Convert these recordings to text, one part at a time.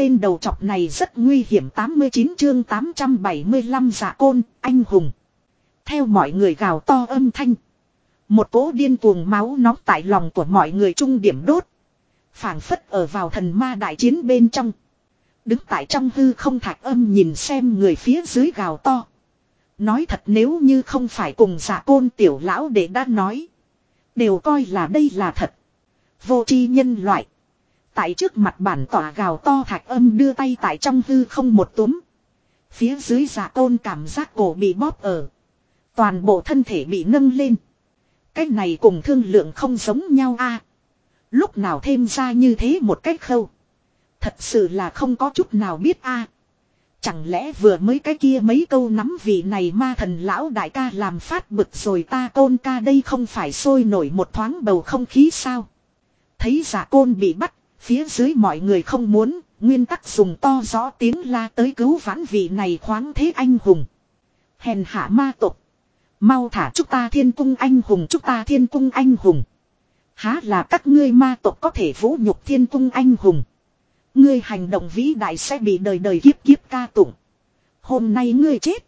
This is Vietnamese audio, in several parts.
tên đầu chọc này rất nguy hiểm 89 chương 875 giả dạ côn, anh hùng. Theo mọi người gào to âm thanh. Một cỗ điên cuồng máu nóng tại lòng của mọi người trung điểm đốt. phảng phất ở vào thần ma đại chiến bên trong. Đứng tại trong hư không thạch âm nhìn xem người phía dưới gào to. Nói thật nếu như không phải cùng giả côn tiểu lão để đã nói. Đều coi là đây là thật. Vô tri nhân loại. Tại trước mặt bản tỏa gào to thạch âm đưa tay tại trong hư không một túm. Phía dưới giả tôn cảm giác cổ bị bóp ở. Toàn bộ thân thể bị nâng lên. Cái này cùng thương lượng không giống nhau a. lúc nào thêm ra như thế một cách khâu. Thật sự là không có chút nào biết a. Chẳng lẽ vừa mới cái kia mấy câu nắm vị này ma thần lão đại ca làm phát bực rồi ta côn ca đây không phải sôi nổi một thoáng bầu không khí sao. Thấy dạ giả côn bị bắt, phía dưới mọi người không muốn, nguyên tắc dùng to rõ tiếng la tới cứu vãn vị này khoáng thế anh hùng. Hèn hạ ma tục. Mau thả chúng ta thiên cung anh hùng chúng ta thiên cung anh hùng. Há là các ngươi ma tộc có thể vũ nhục thiên cung anh hùng. Ngươi hành động vĩ đại sẽ bị đời đời kiếp kiếp ca tụng. Hôm nay ngươi chết.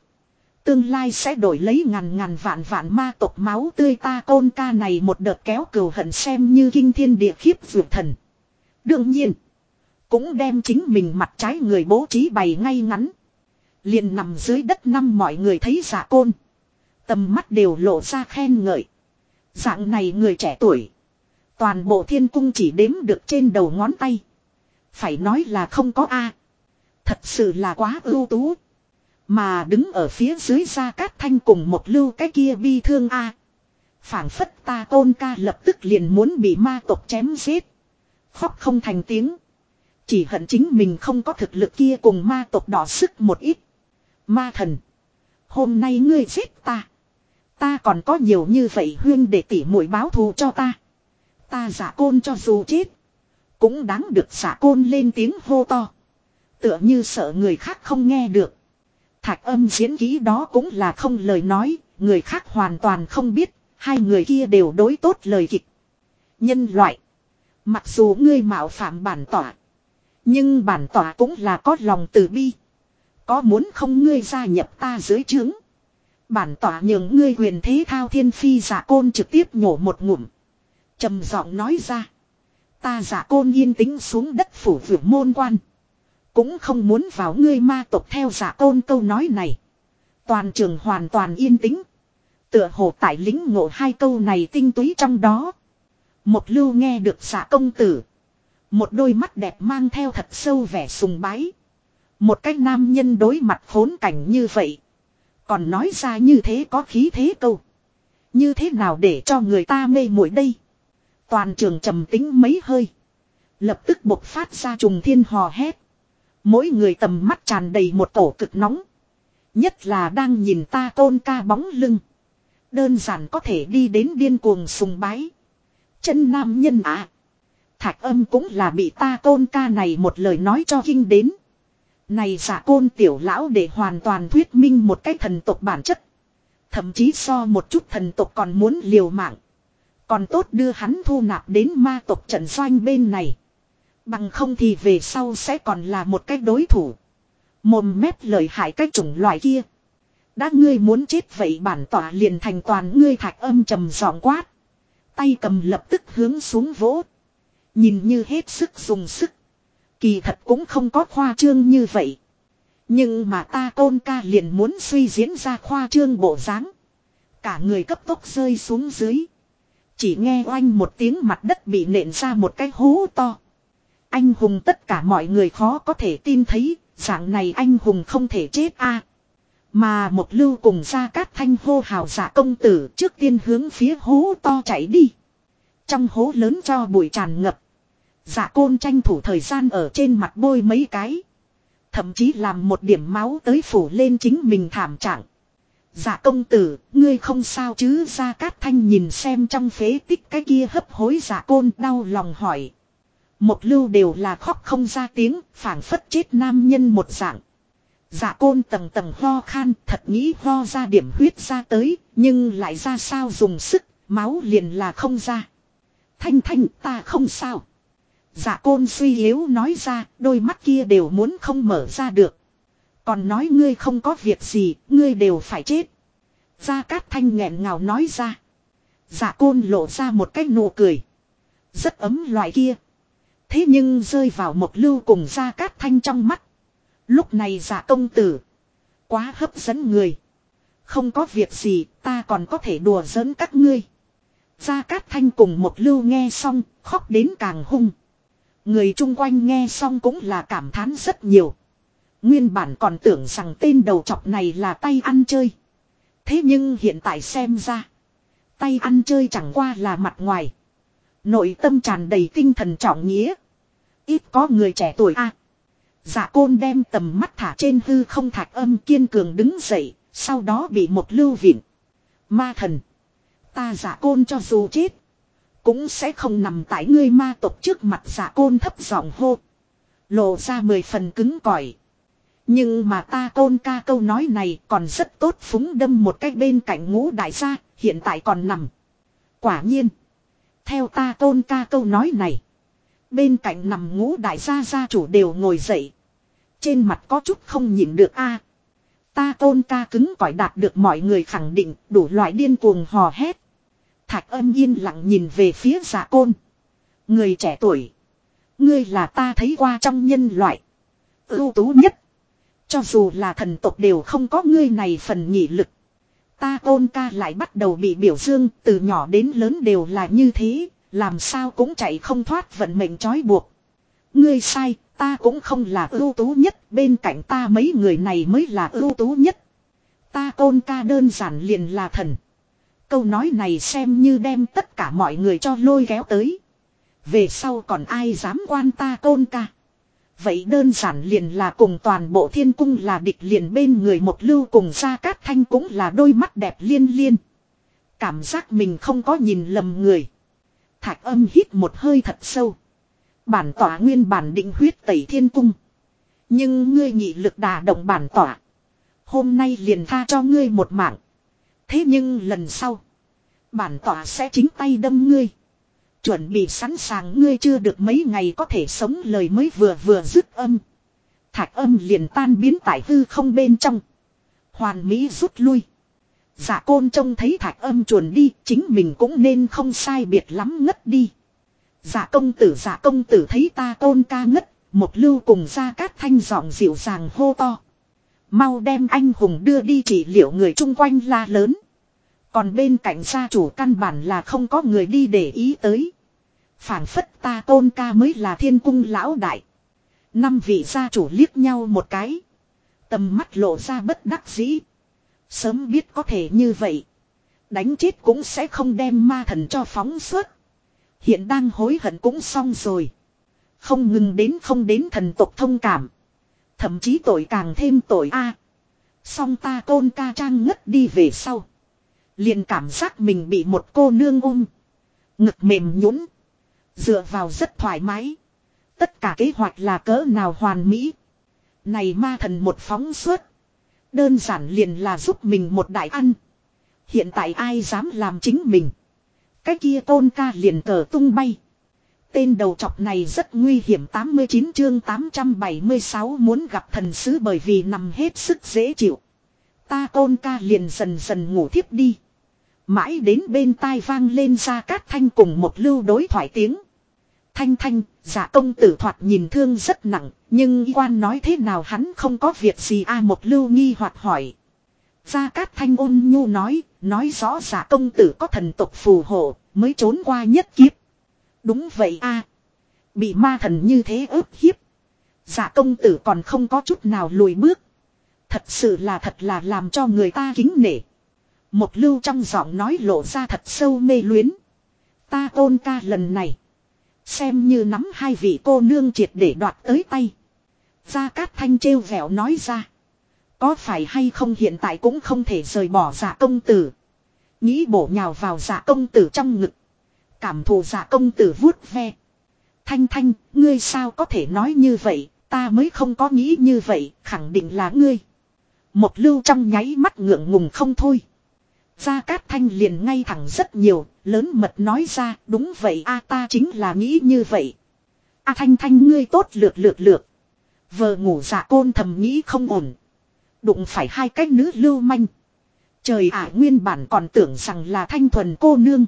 Tương lai sẽ đổi lấy ngàn ngàn vạn vạn ma tộc máu tươi ta côn ca này một đợt kéo cừu hận xem như kinh thiên địa khiếp vượt thần. Đương nhiên. Cũng đem chính mình mặt trái người bố trí bày ngay ngắn. Liền nằm dưới đất năm mọi người thấy giả côn. Tầm mắt đều lộ ra khen ngợi. Dạng này người trẻ tuổi. Toàn bộ thiên cung chỉ đếm được trên đầu ngón tay. Phải nói là không có A. Thật sự là quá ưu tú. Mà đứng ở phía dưới ra cát thanh cùng một lưu cái kia bi thương A. phảng phất ta tôn ca lập tức liền muốn bị ma tộc chém giết. Khóc không thành tiếng. Chỉ hận chính mình không có thực lực kia cùng ma tộc đỏ sức một ít. Ma thần. Hôm nay ngươi giết ta. Ta còn có nhiều như vậy huyên để tỉ mũi báo thù cho ta. Ta giả côn cho dù chết. Cũng đáng được giả côn lên tiếng hô to. Tựa như sợ người khác không nghe được. Thạch âm diễn ký đó cũng là không lời nói. Người khác hoàn toàn không biết. Hai người kia đều đối tốt lời kịch. Nhân loại. Mặc dù ngươi mạo phạm bản tỏa. Nhưng bản tỏa cũng là có lòng từ bi. Có muốn không ngươi gia nhập ta dưới trướng. Bản tỏa nhường ngươi quyền thế thao thiên phi giả côn trực tiếp nhổ một ngụm. trầm giọng nói ra. Ta giả côn yên tĩnh xuống đất phủ vượt môn quan. Cũng không muốn vào ngươi ma tộc theo giả côn câu nói này. Toàn trường hoàn toàn yên tĩnh. Tựa hồ tại lính ngộ hai câu này tinh túy trong đó. Một lưu nghe được xạ công tử. Một đôi mắt đẹp mang theo thật sâu vẻ sùng bái. Một cách nam nhân đối mặt khốn cảnh như vậy. Còn nói ra như thế có khí thế câu. Như thế nào để cho người ta mê muội đây. Toàn trường trầm tính mấy hơi. Lập tức bộc phát ra trùng thiên hò hét. Mỗi người tầm mắt tràn đầy một tổ cực nóng. Nhất là đang nhìn ta tôn ca bóng lưng. Đơn giản có thể đi đến điên cuồng sùng bái. Chân nam nhân ạ. À. Thạch âm cũng là bị ta tôn ca này một lời nói cho kinh đến. Này giả côn tiểu lão để hoàn toàn thuyết minh một cái thần tộc bản chất. Thậm chí so một chút thần tộc còn muốn liều mạng. Còn tốt đưa hắn thu nạp đến ma tộc trận doanh bên này. Bằng không thì về sau sẽ còn là một cái đối thủ. Mồm mép lời hại cái chủng loại kia. Đã ngươi muốn chết vậy bản tỏa liền thành toàn ngươi thạch âm trầm giọng quát. Tay cầm lập tức hướng xuống vỗ. Nhìn như hết sức dùng sức. Kỳ thật cũng không có khoa trương như vậy. Nhưng mà ta tôn ca liền muốn suy diễn ra khoa trương bộ dáng. Cả người cấp tốc rơi xuống dưới. Chỉ nghe oanh một tiếng mặt đất bị nện ra một cái hố to. Anh hùng tất cả mọi người khó có thể tin thấy, dạng này anh hùng không thể chết a. Mà một lưu cùng ra cát thanh hô hào giả công tử trước tiên hướng phía hố to chạy đi. Trong hố lớn cho bụi tràn ngập. Giả côn tranh thủ thời gian ở trên mặt bôi mấy cái. Thậm chí làm một điểm máu tới phủ lên chính mình thảm trạng. Dạ công tử, ngươi không sao chứ ra cát thanh nhìn xem trong phế tích cái kia hấp hối giả dạ côn đau lòng hỏi. Một lưu đều là khóc không ra tiếng, phảng phất chết nam nhân một dạng. Dạ côn tầng tầng ho khan, thật nghĩ ho ra điểm huyết ra tới, nhưng lại ra sao dùng sức, máu liền là không ra. Thanh thanh ta không sao. Dạ côn suy yếu nói ra, đôi mắt kia đều muốn không mở ra được. Còn nói ngươi không có việc gì, ngươi đều phải chết. Gia Cát Thanh nghẹn ngào nói ra. Dạ côn lộ ra một cái nụ cười. Rất ấm loại kia. Thế nhưng rơi vào một lưu cùng Gia Cát Thanh trong mắt. Lúc này giả công tử. Quá hấp dẫn người. Không có việc gì ta còn có thể đùa giỡn các ngươi. Gia Cát Thanh cùng một lưu nghe xong khóc đến càng hung. Người chung quanh nghe xong cũng là cảm thán rất nhiều. Nguyên bản còn tưởng rằng tên đầu chọc này là tay ăn chơi. Thế nhưng hiện tại xem ra. Tay ăn chơi chẳng qua là mặt ngoài. Nội tâm tràn đầy tinh thần trọng nghĩa. Ít có người trẻ tuổi a. À, dạ côn đem tầm mắt thả trên hư không thạch âm kiên cường đứng dậy. Sau đó bị một lưu viện. Ma thần. Ta giả côn cho dù chết. Cũng sẽ không nằm tại ngươi ma tộc trước mặt giả côn thấp giọng hô. Lộ ra mười phần cứng cỏi. Nhưng mà ta côn ca câu nói này còn rất tốt phúng đâm một cách bên cạnh ngũ đại gia, hiện tại còn nằm. Quả nhiên. Theo ta côn ca câu nói này. Bên cạnh nằm ngũ đại gia gia chủ đều ngồi dậy. Trên mặt có chút không nhìn được a Ta tôn ca cứng cỏi đạt được mọi người khẳng định, đủ loại điên cuồng hò hét. Thạch âm yên lặng nhìn về phía giả côn. Người trẻ tuổi. Ngươi là ta thấy qua trong nhân loại. ưu tú nhất. Cho dù là thần tộc đều không có ngươi này phần nhị lực. Ta tôn ca lại bắt đầu bị biểu dương, từ nhỏ đến lớn đều là như thế. Làm sao cũng chạy không thoát vận mệnh trói buộc. Ngươi sai, ta cũng không là ưu tú nhất, bên cạnh ta mấy người này mới là ưu tú nhất. Ta tôn ca đơn giản liền là thần. Câu nói này xem như đem tất cả mọi người cho lôi kéo tới. Về sau còn ai dám quan ta tôn ca. Vậy đơn giản liền là cùng toàn bộ thiên cung là địch liền bên người một lưu cùng ra cát thanh cũng là đôi mắt đẹp liên liên. Cảm giác mình không có nhìn lầm người. Thạch âm hít một hơi thật sâu. Bản tỏa nguyên bản định huyết tẩy thiên cung. Nhưng ngươi nhị lực đà động bản tỏa. Hôm nay liền tha cho ngươi một mạng. Thế nhưng lần sau. Bản tỏa sẽ chính tay đâm ngươi. Chuẩn bị sẵn sàng ngươi chưa được mấy ngày có thể sống lời mới vừa vừa dứt âm. Thạch âm liền tan biến tại hư không bên trong. Hoàn Mỹ rút lui. Dạ côn trông thấy thạch âm chuồn đi chính mình cũng nên không sai biệt lắm ngất đi. Dạ công tử dạ công tử thấy ta tôn ca ngất, một lưu cùng ra cát thanh giọng dịu dàng hô to. Mau đem anh hùng đưa đi trị liệu người chung quanh la lớn. Còn bên cạnh gia chủ căn bản là không có người đi để ý tới. phảng phất ta tôn ca mới là thiên cung lão đại. Năm vị gia chủ liếc nhau một cái. Tầm mắt lộ ra bất đắc dĩ. Sớm biết có thể như vậy. Đánh chết cũng sẽ không đem ma thần cho phóng suốt. Hiện đang hối hận cũng xong rồi. Không ngừng đến không đến thần tộc thông cảm. Thậm chí tội càng thêm tội a. À, Song ta côn ca trang ngất đi về sau. Liền cảm giác mình bị một cô nương ôm. Ngực mềm nhũn Dựa vào rất thoải mái. Tất cả kế hoạch là cỡ nào hoàn mỹ. Này ma thần một phóng suốt. Đơn giản liền là giúp mình một đại ăn. Hiện tại ai dám làm chính mình. Cái kia tôn ca liền cờ tung bay. Tên đầu trọc này rất nguy hiểm 89 chương 876 muốn gặp thần sứ bởi vì nằm hết sức dễ chịu. Ta tôn ca liền dần dần ngủ thiếp đi. Mãi đến bên tai vang lên ra cát thanh cùng một lưu đối thoại tiếng. Thanh thanh, giả công tử thoạt nhìn thương rất nặng, nhưng quan nói thế nào hắn không có việc gì a một lưu nghi hoặc hỏi. Gia Cát Thanh ôn nhu nói, nói rõ giả công tử có thần tộc phù hộ, mới trốn qua nhất kiếp. Đúng vậy a Bị ma thần như thế ức hiếp. Giả công tử còn không có chút nào lùi bước. Thật sự là thật là làm cho người ta kính nể. Một lưu trong giọng nói lộ ra thật sâu mê luyến. Ta tôn ca lần này. Xem như nắm hai vị cô nương triệt để đoạt tới tay. Gia Cát Thanh trêu vẻo nói ra. Có phải hay không hiện tại cũng không thể rời bỏ giả công tử. Nghĩ bổ nhào vào giả công tử trong ngực. Cảm thụ giả công tử vuốt ve. Thanh thanh, ngươi sao có thể nói như vậy, ta mới không có nghĩ như vậy, khẳng định là ngươi. Một lưu trong nháy mắt ngượng ngùng không thôi. Gia Cát Thanh liền ngay thẳng rất nhiều, lớn mật nói ra, đúng vậy a ta chính là nghĩ như vậy. A thanh thanh ngươi tốt lược lược lược. Vợ ngủ dạ côn thầm nghĩ không ổn. Đụng phải hai cái nữ lưu manh. Trời ạ nguyên bản còn tưởng rằng là thanh thuần cô nương.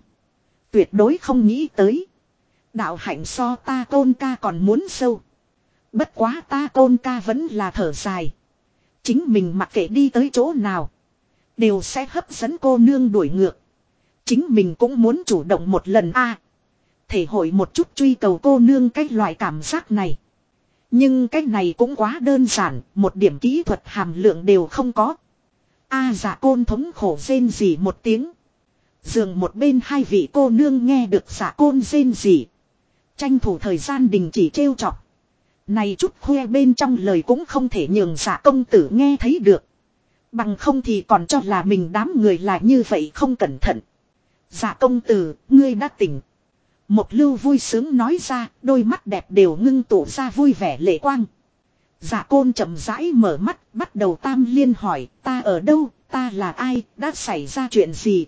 Tuyệt đối không nghĩ tới. Đạo hạnh so ta tôn ca còn muốn sâu. Bất quá ta tôn ca vẫn là thở dài. Chính mình mặc kệ đi tới chỗ nào. Đều sẽ hấp dẫn cô nương đuổi ngược. Chính mình cũng muốn chủ động một lần a Thể hội một chút truy cầu cô nương cái loại cảm giác này. Nhưng cái này cũng quá đơn giản, một điểm kỹ thuật hàm lượng đều không có. A giả côn thống khổ rên gì một tiếng. Dường một bên hai vị cô nương nghe được giả côn rên gì. Tranh thủ thời gian đình chỉ trêu chọc. Này chút khoe bên trong lời cũng không thể nhường giả công tử nghe thấy được. Bằng không thì còn cho là mình đám người là như vậy không cẩn thận. dạ công tử, ngươi đã tỉnh. Một lưu vui sướng nói ra, đôi mắt đẹp đều ngưng tụ ra vui vẻ lệ quang. dạ côn chậm rãi mở mắt, bắt đầu tam liên hỏi, ta ở đâu, ta là ai, đã xảy ra chuyện gì.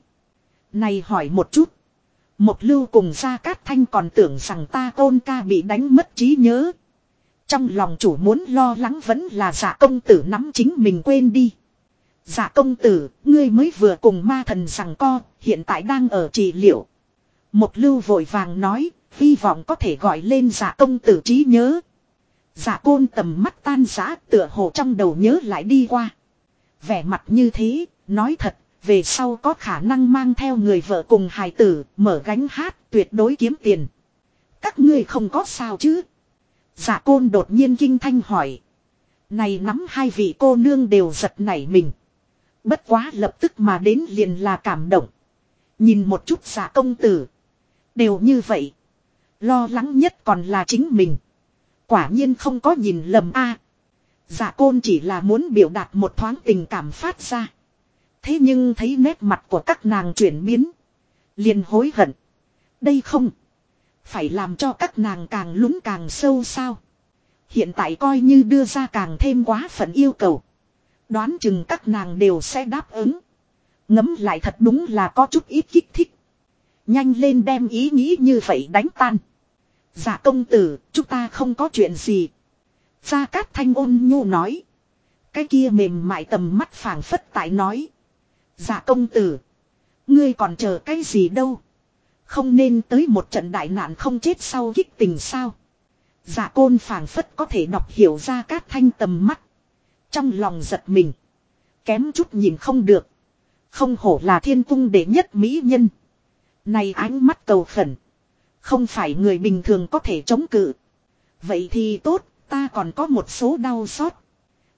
Này hỏi một chút. Một lưu cùng gia cát thanh còn tưởng rằng ta côn ca bị đánh mất trí nhớ. Trong lòng chủ muốn lo lắng vẫn là giả công tử nắm chính mình quên đi. Giả công tử, ngươi mới vừa cùng ma thần rằng co, hiện tại đang ở trị liệu. Một lưu vội vàng nói, hy vọng có thể gọi lên giả công tử trí nhớ. Giả côn tầm mắt tan giã tựa hồ trong đầu nhớ lại đi qua. Vẻ mặt như thế, nói thật, về sau có khả năng mang theo người vợ cùng hài tử, mở gánh hát, tuyệt đối kiếm tiền. Các ngươi không có sao chứ? Giả côn đột nhiên kinh thanh hỏi. Này nắm hai vị cô nương đều giật nảy mình. Bất quá lập tức mà đến liền là cảm động. Nhìn một chút giả công tử. Đều như vậy. Lo lắng nhất còn là chính mình. Quả nhiên không có nhìn lầm a. À, côn chỉ là muốn biểu đạt một thoáng tình cảm phát ra. Thế nhưng thấy nét mặt của các nàng chuyển biến. liền hối hận. Đây không. Phải làm cho các nàng càng lún càng sâu sao. Hiện tại coi như đưa ra càng thêm quá phận yêu cầu. Đoán chừng các nàng đều sẽ đáp ứng. Ngấm lại thật đúng là có chút ít kích thích. Nhanh lên đem ý nghĩ như vậy đánh tan. Dạ công tử, chúng ta không có chuyện gì. Gia Cát Thanh ôn nhu nói. Cái kia mềm mại tầm mắt phảng phất tại nói. Dạ công tử. Ngươi còn chờ cái gì đâu. Không nên tới một trận đại nạn không chết sau kích tình sao. Dạ côn phảng phất có thể đọc hiểu ra Cát Thanh tầm mắt. Trong lòng giật mình. Kém chút nhìn không được. Không hổ là thiên cung đệ nhất mỹ nhân. Này ánh mắt cầu khẩn. Không phải người bình thường có thể chống cự. Vậy thì tốt, ta còn có một số đau xót.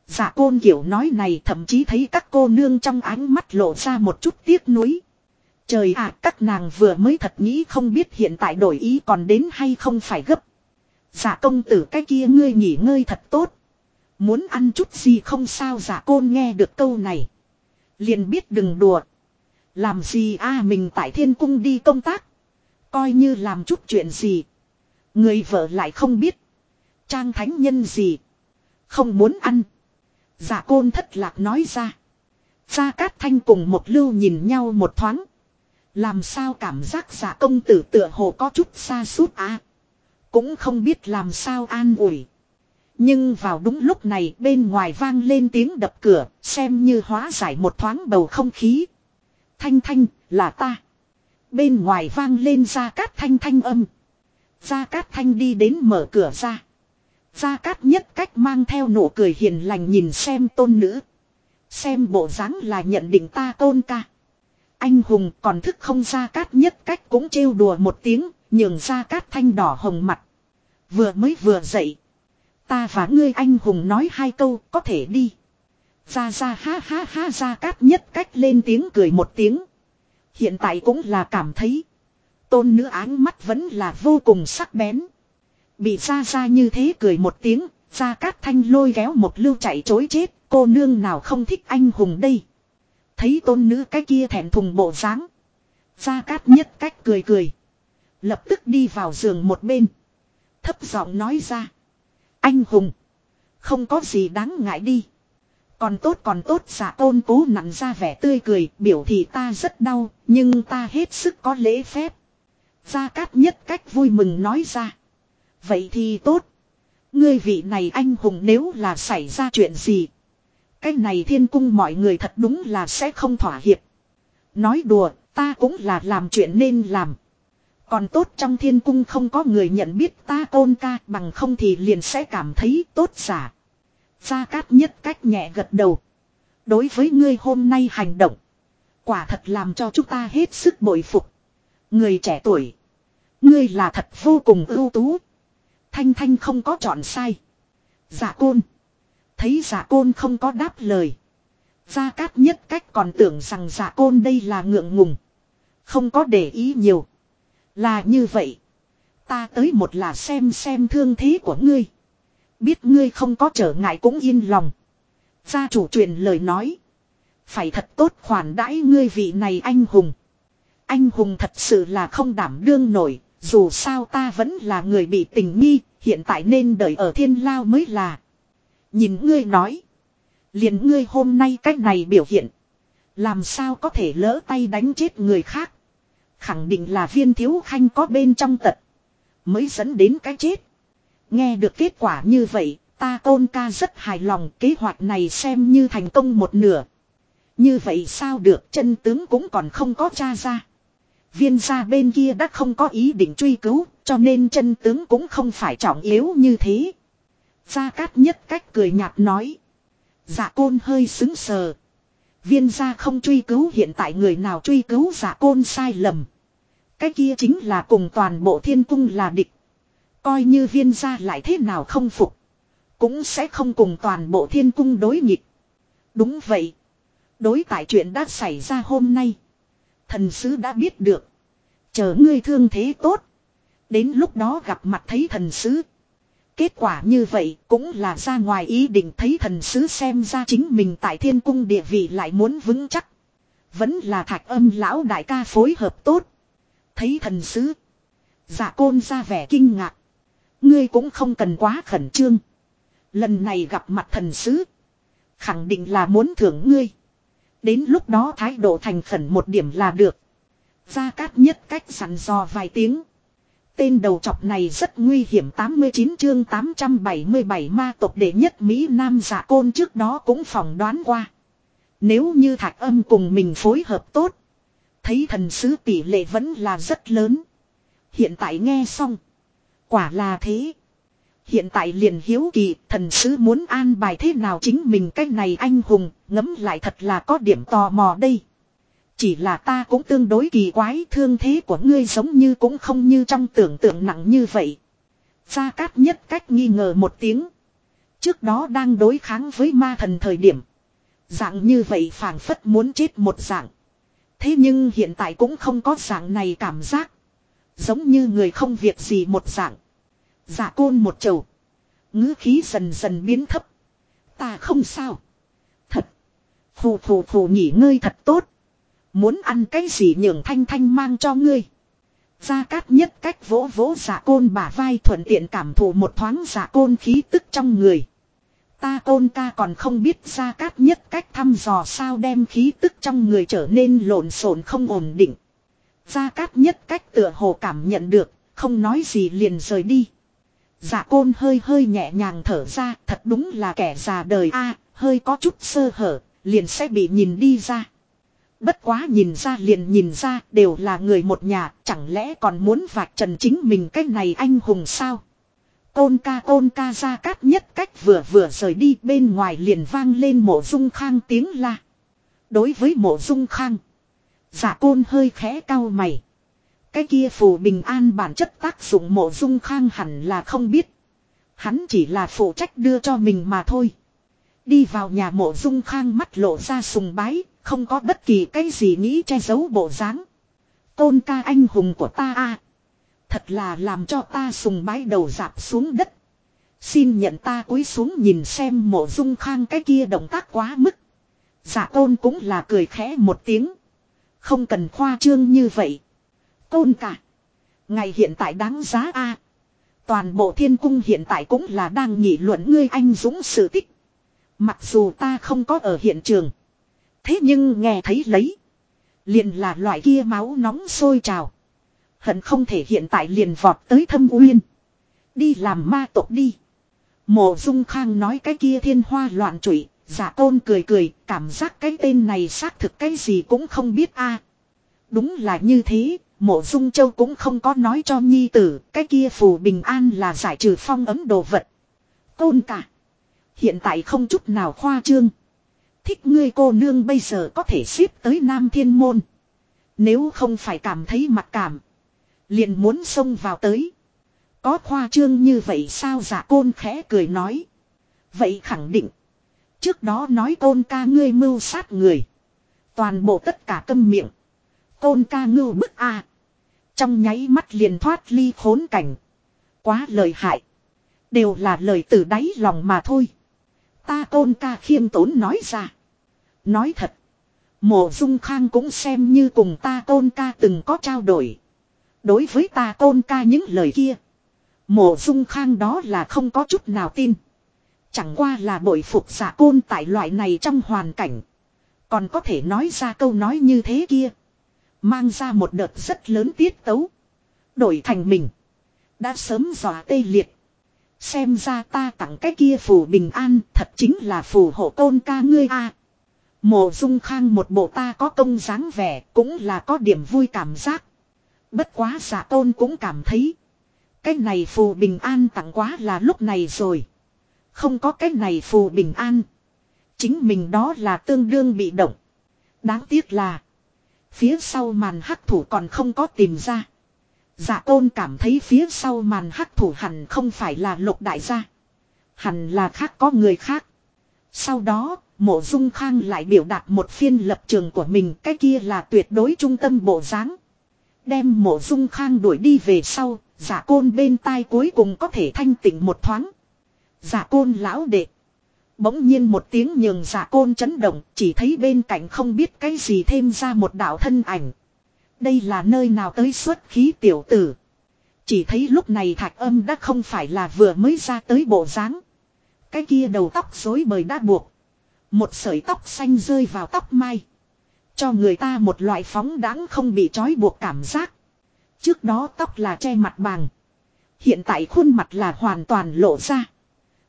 Giả côn kiểu nói này thậm chí thấy các cô nương trong ánh mắt lộ ra một chút tiếc nuối. Trời ạ, các nàng vừa mới thật nghĩ không biết hiện tại đổi ý còn đến hay không phải gấp. Giả công tử cái kia ngươi nghỉ ngơi thật tốt. Muốn ăn chút gì không sao giả côn nghe được câu này. Liền biết đừng đùa. Làm gì a mình tại thiên cung đi công tác. Coi như làm chút chuyện gì. Người vợ lại không biết. Trang thánh nhân gì. Không muốn ăn. Giả côn thất lạc nói ra. Gia Cát Thanh cùng một lưu nhìn nhau một thoáng. Làm sao cảm giác giả công tử tựa hồ có chút xa suốt á. Cũng không biết làm sao an ủi. Nhưng vào đúng lúc này bên ngoài vang lên tiếng đập cửa, xem như hóa giải một thoáng bầu không khí. Thanh thanh, là ta. Bên ngoài vang lên ra cát thanh thanh âm. Gia Cát Thanh đi đến mở cửa ra. Gia Cát nhất cách mang theo nụ cười hiền lành nhìn xem tôn nữ. Xem bộ dáng là nhận định ta tôn ca. Anh hùng còn thức không Gia Cát nhất cách cũng trêu đùa một tiếng, nhường Gia Cát Thanh đỏ hồng mặt. Vừa mới vừa dậy. Ta và ngươi anh hùng nói hai câu có thể đi. Ra ra ha ha ha ra Cát nhất cách lên tiếng cười một tiếng. Hiện tại cũng là cảm thấy. Tôn nữ áng mắt vẫn là vô cùng sắc bén. Bị ra ra như thế cười một tiếng, ra cát thanh lôi kéo một lưu chạy chối chết, cô nương nào không thích anh hùng đây. Thấy tôn nữ cái kia thẹn thùng bộ dáng Ra cát nhất cách cười cười. Lập tức đi vào giường một bên. Thấp giọng nói ra. Anh hùng. Không có gì đáng ngại đi. Còn tốt còn tốt giả tôn cố nặng ra vẻ tươi cười biểu thị ta rất đau nhưng ta hết sức có lễ phép. Gia Cát nhất cách vui mừng nói ra. Vậy thì tốt. Ngươi vị này anh hùng nếu là xảy ra chuyện gì. Cái này thiên cung mọi người thật đúng là sẽ không thỏa hiệp. Nói đùa, ta cũng là làm chuyện nên làm. Còn tốt trong thiên cung không có người nhận biết ta tôn ca, bằng không thì liền sẽ cảm thấy tốt giả. Gia Cát nhất cách nhẹ gật đầu. Đối với ngươi hôm nay hành động. Quả thật làm cho chúng ta hết sức bội phục. Người trẻ tuổi. Ngươi là thật vô cùng ưu tú. Thanh Thanh không có chọn sai. Giả côn. Thấy giả côn không có đáp lời. Gia Cát nhất cách còn tưởng rằng giả côn đây là ngượng ngùng. Không có để ý nhiều. Là như vậy. Ta tới một là xem xem thương thế của ngươi. Biết ngươi không có trở ngại cũng yên lòng. Gia chủ truyền lời nói. Phải thật tốt khoản đãi ngươi vị này anh hùng. Anh hùng thật sự là không đảm đương nổi. Dù sao ta vẫn là người bị tình nghi. Hiện tại nên đợi ở thiên lao mới là. Nhìn ngươi nói. liền ngươi hôm nay cách này biểu hiện. Làm sao có thể lỡ tay đánh chết người khác. Khẳng định là viên thiếu khanh có bên trong tật. Mới dẫn đến cái chết. Nghe được kết quả như vậy, ta tôn ca rất hài lòng kế hoạch này xem như thành công một nửa. Như vậy sao được chân tướng cũng còn không có tra ra. Viên gia bên kia đã không có ý định truy cứu, cho nên chân tướng cũng không phải trọng yếu như thế. Gia Cát nhất cách cười nhạt nói. Dạ côn hơi xứng sờ. Viên gia không truy cứu hiện tại người nào truy cứu giả côn sai lầm. Cái kia chính là cùng toàn bộ thiên cung là địch. Coi như viên gia lại thế nào không phục. Cũng sẽ không cùng toàn bộ thiên cung đối nghịch. Đúng vậy. Đối tại chuyện đã xảy ra hôm nay. Thần sứ đã biết được. Chờ ngươi thương thế tốt. Đến lúc đó gặp mặt thấy thần sứ. Kết quả như vậy cũng là ra ngoài ý định thấy thần sứ xem ra chính mình tại thiên cung địa vị lại muốn vững chắc. Vẫn là thạch âm lão đại ca phối hợp tốt. Thấy thần sứ. Giả côn ra vẻ kinh ngạc. Ngươi cũng không cần quá khẩn trương. Lần này gặp mặt thần sứ. Khẳng định là muốn thưởng ngươi. Đến lúc đó thái độ thành khẩn một điểm là được. Gia Cát nhất cách sẵn dò vài tiếng. Tên đầu chọc này rất nguy hiểm 89 chương 877 ma tộc đệ nhất Mỹ Nam giả côn trước đó cũng phỏng đoán qua. Nếu như thạch âm cùng mình phối hợp tốt. Thấy thần sứ tỷ lệ vẫn là rất lớn. Hiện tại nghe xong. Quả là thế. Hiện tại liền hiếu kỳ, thần sứ muốn an bài thế nào chính mình, cái này anh hùng ngấm lại thật là có điểm tò mò đây. Chỉ là ta cũng tương đối kỳ quái, thương thế của ngươi giống như cũng không như trong tưởng tượng nặng như vậy. Gia Cát nhất cách nghi ngờ một tiếng. Trước đó đang đối kháng với ma thần thời điểm. Dạng như vậy phảng phất muốn chết một dạng. Thế nhưng hiện tại cũng không có dạng này cảm giác. Giống như người không việc gì một dạng. Giả côn một chầu. ngữ khí dần dần biến thấp. Ta không sao. Thật. Phù phù phù nghỉ ngơi thật tốt. Muốn ăn cái gì nhường thanh thanh mang cho ngươi. Gia Cát nhất cách vỗ vỗ giả côn bả vai thuận tiện cảm thụ một thoáng giả côn khí tức trong người. Ta côn ca còn không biết Gia Cát nhất cách thăm dò sao đem khí tức trong người trở nên lộn xộn không ổn định. Gia Cát nhất cách tựa hồ cảm nhận được, không nói gì liền rời đi. Giả côn hơi hơi nhẹ nhàng thở ra, thật đúng là kẻ già đời a hơi có chút sơ hở, liền sẽ bị nhìn đi ra. Bất quá nhìn ra liền nhìn ra, đều là người một nhà, chẳng lẽ còn muốn vạch trần chính mình cái này anh hùng sao. Côn ca côn ca ra cát nhất cách vừa vừa rời đi, bên ngoài liền vang lên mộ dung khang tiếng la. Đối với mộ dung khang. Giả côn hơi khẽ cao mày. Cái kia phù bình an bản chất tác dụng mộ dung khang hẳn là không biết. Hắn chỉ là phụ trách đưa cho mình mà thôi. Đi vào nhà mộ dung khang mắt lộ ra sùng bái, không có bất kỳ cái gì nghĩ che giấu bộ dáng. Tôn ca anh hùng của ta a Thật là làm cho ta sùng bái đầu dạp xuống đất. Xin nhận ta cúi xuống nhìn xem mộ dung khang cái kia động tác quá mức. Giả dạ tôn cũng là cười khẽ một tiếng. Không cần khoa trương như vậy. Tôn cả. Ngày hiện tại đáng giá a Toàn bộ thiên cung hiện tại cũng là đang nghị luận ngươi anh dũng sự tích. Mặc dù ta không có ở hiện trường. Thế nhưng nghe thấy lấy. Liền là loại kia máu nóng sôi trào. Hận không thể hiện tại liền vọt tới thâm uyên. Đi làm ma tộc đi. Mộ dung khang nói cái kia thiên hoa loạn trụy. Giả tôn cười cười, cảm giác cái tên này xác thực cái gì cũng không biết a. Đúng là như thế, mộ dung châu cũng không có nói cho nhi tử, cái kia phù bình an là giải trừ phong ấm đồ vật. Côn cả. Hiện tại không chút nào khoa trương. Thích ngươi cô nương bây giờ có thể xếp tới Nam Thiên Môn. Nếu không phải cảm thấy mặc cảm. Liền muốn xông vào tới. Có khoa trương như vậy sao giả côn khẽ cười nói. Vậy khẳng định. Trước đó nói côn ca ngươi mưu sát người. Toàn bộ tất cả câm miệng. Côn ca ngưu bức a Trong nháy mắt liền thoát ly khốn cảnh. Quá lời hại. Đều là lời từ đáy lòng mà thôi. Ta côn ca khiêm tốn nói ra. Nói thật. Mộ dung khang cũng xem như cùng ta tôn ca từng có trao đổi. Đối với ta tôn ca những lời kia. Mộ dung khang đó là không có chút nào tin. Chẳng qua là bội phục giả côn tại loại này trong hoàn cảnh. Còn có thể nói ra câu nói như thế kia. Mang ra một đợt rất lớn tiết tấu. Đổi thành mình. Đã sớm dò tê liệt. Xem ra ta tặng cái kia phù bình an, thật chính là phù hộ tôn ca ngươi a. Mộ dung khang một bộ ta có công dáng vẻ, cũng là có điểm vui cảm giác. Bất quá giả tôn cũng cảm thấy. Cái này phù bình an tặng quá là lúc này rồi. Không có cái này phù bình an. Chính mình đó là tương đương bị động. Đáng tiếc là. Phía sau màn hắc thủ còn không có tìm ra. Giả tôn cảm thấy phía sau màn hắc thủ hẳn không phải là lục đại gia. Hẳn là khác có người khác. Sau đó, mộ dung khang lại biểu đạt một phiên lập trường của mình cái kia là tuyệt đối trung tâm bộ dáng Đem mộ dung khang đuổi đi về sau, giả côn bên tai cuối cùng có thể thanh tịnh một thoáng. Giả côn lão đệ. Bỗng nhiên một tiếng nhường giả côn chấn động, chỉ thấy bên cạnh không biết cái gì thêm ra một đạo thân ảnh. Đây là nơi nào tới xuất khí tiểu tử. Chỉ thấy lúc này thạch âm đã không phải là vừa mới ra tới bộ dáng Cái kia đầu tóc rối bời đã buộc. Một sợi tóc xanh rơi vào tóc mai. Cho người ta một loại phóng đáng không bị trói buộc cảm giác. Trước đó tóc là che mặt bằng. Hiện tại khuôn mặt là hoàn toàn lộ ra.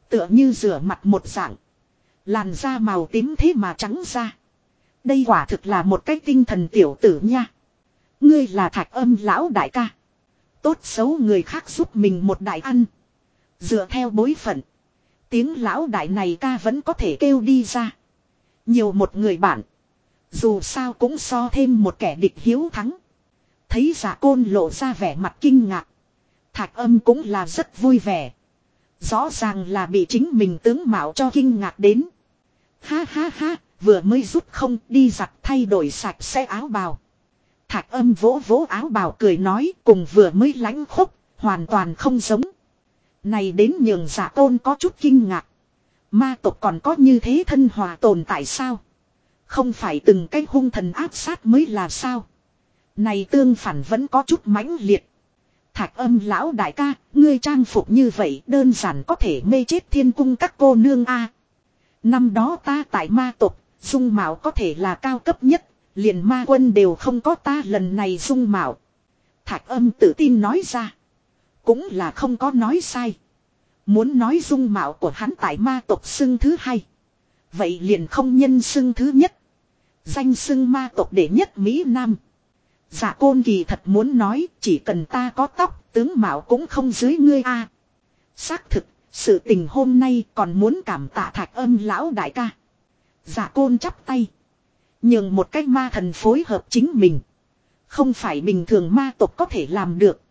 Tựa như rửa mặt một dạng. Làn da màu tím thế mà trắng ra. Đây quả thực là một cái tinh thần tiểu tử nha. Ngươi là thạch âm lão đại ca. Tốt xấu người khác giúp mình một đại ăn. Dựa theo bối phận. Tiếng lão đại này ca vẫn có thể kêu đi ra. Nhiều một người bạn. Dù sao cũng so thêm một kẻ địch hiếu thắng. Thấy giả côn lộ ra vẻ mặt kinh ngạc. Thạch âm cũng là rất vui vẻ. Rõ ràng là bị chính mình tướng mạo cho kinh ngạc đến. Ha ha ha, vừa mới rút không đi giặt thay đổi sạch xe áo bào. Thạch âm vỗ vỗ áo bào cười nói cùng vừa mới lánh khúc, hoàn toàn không giống. Này đến nhường giả tôn có chút kinh ngạc. Ma tộc còn có như thế thân hòa tồn tại sao? Không phải từng cái hung thần áp sát mới là sao? Này tương phản vẫn có chút mãnh liệt. Thạch âm lão đại ca, ngươi trang phục như vậy đơn giản có thể mê chết thiên cung các cô nương a. Năm đó ta tại ma tộc, dung mạo có thể là cao cấp nhất, liền ma quân đều không có ta lần này dung mạo. Thạch âm tự tin nói ra. Cũng là không có nói sai. Muốn nói dung mạo của hắn tại ma tộc xưng thứ hai. Vậy liền không nhân xưng thứ nhất. Danh xưng ma tộc đệ nhất Mỹ Nam. Giả côn kỳ thật muốn nói chỉ cần ta có tóc tướng mạo cũng không dưới ngươi a. Xác thực, sự tình hôm nay còn muốn cảm tạ thạch âm lão đại ca. Giả côn chắp tay. Nhưng một cách ma thần phối hợp chính mình. Không phải bình thường ma tộc có thể làm được.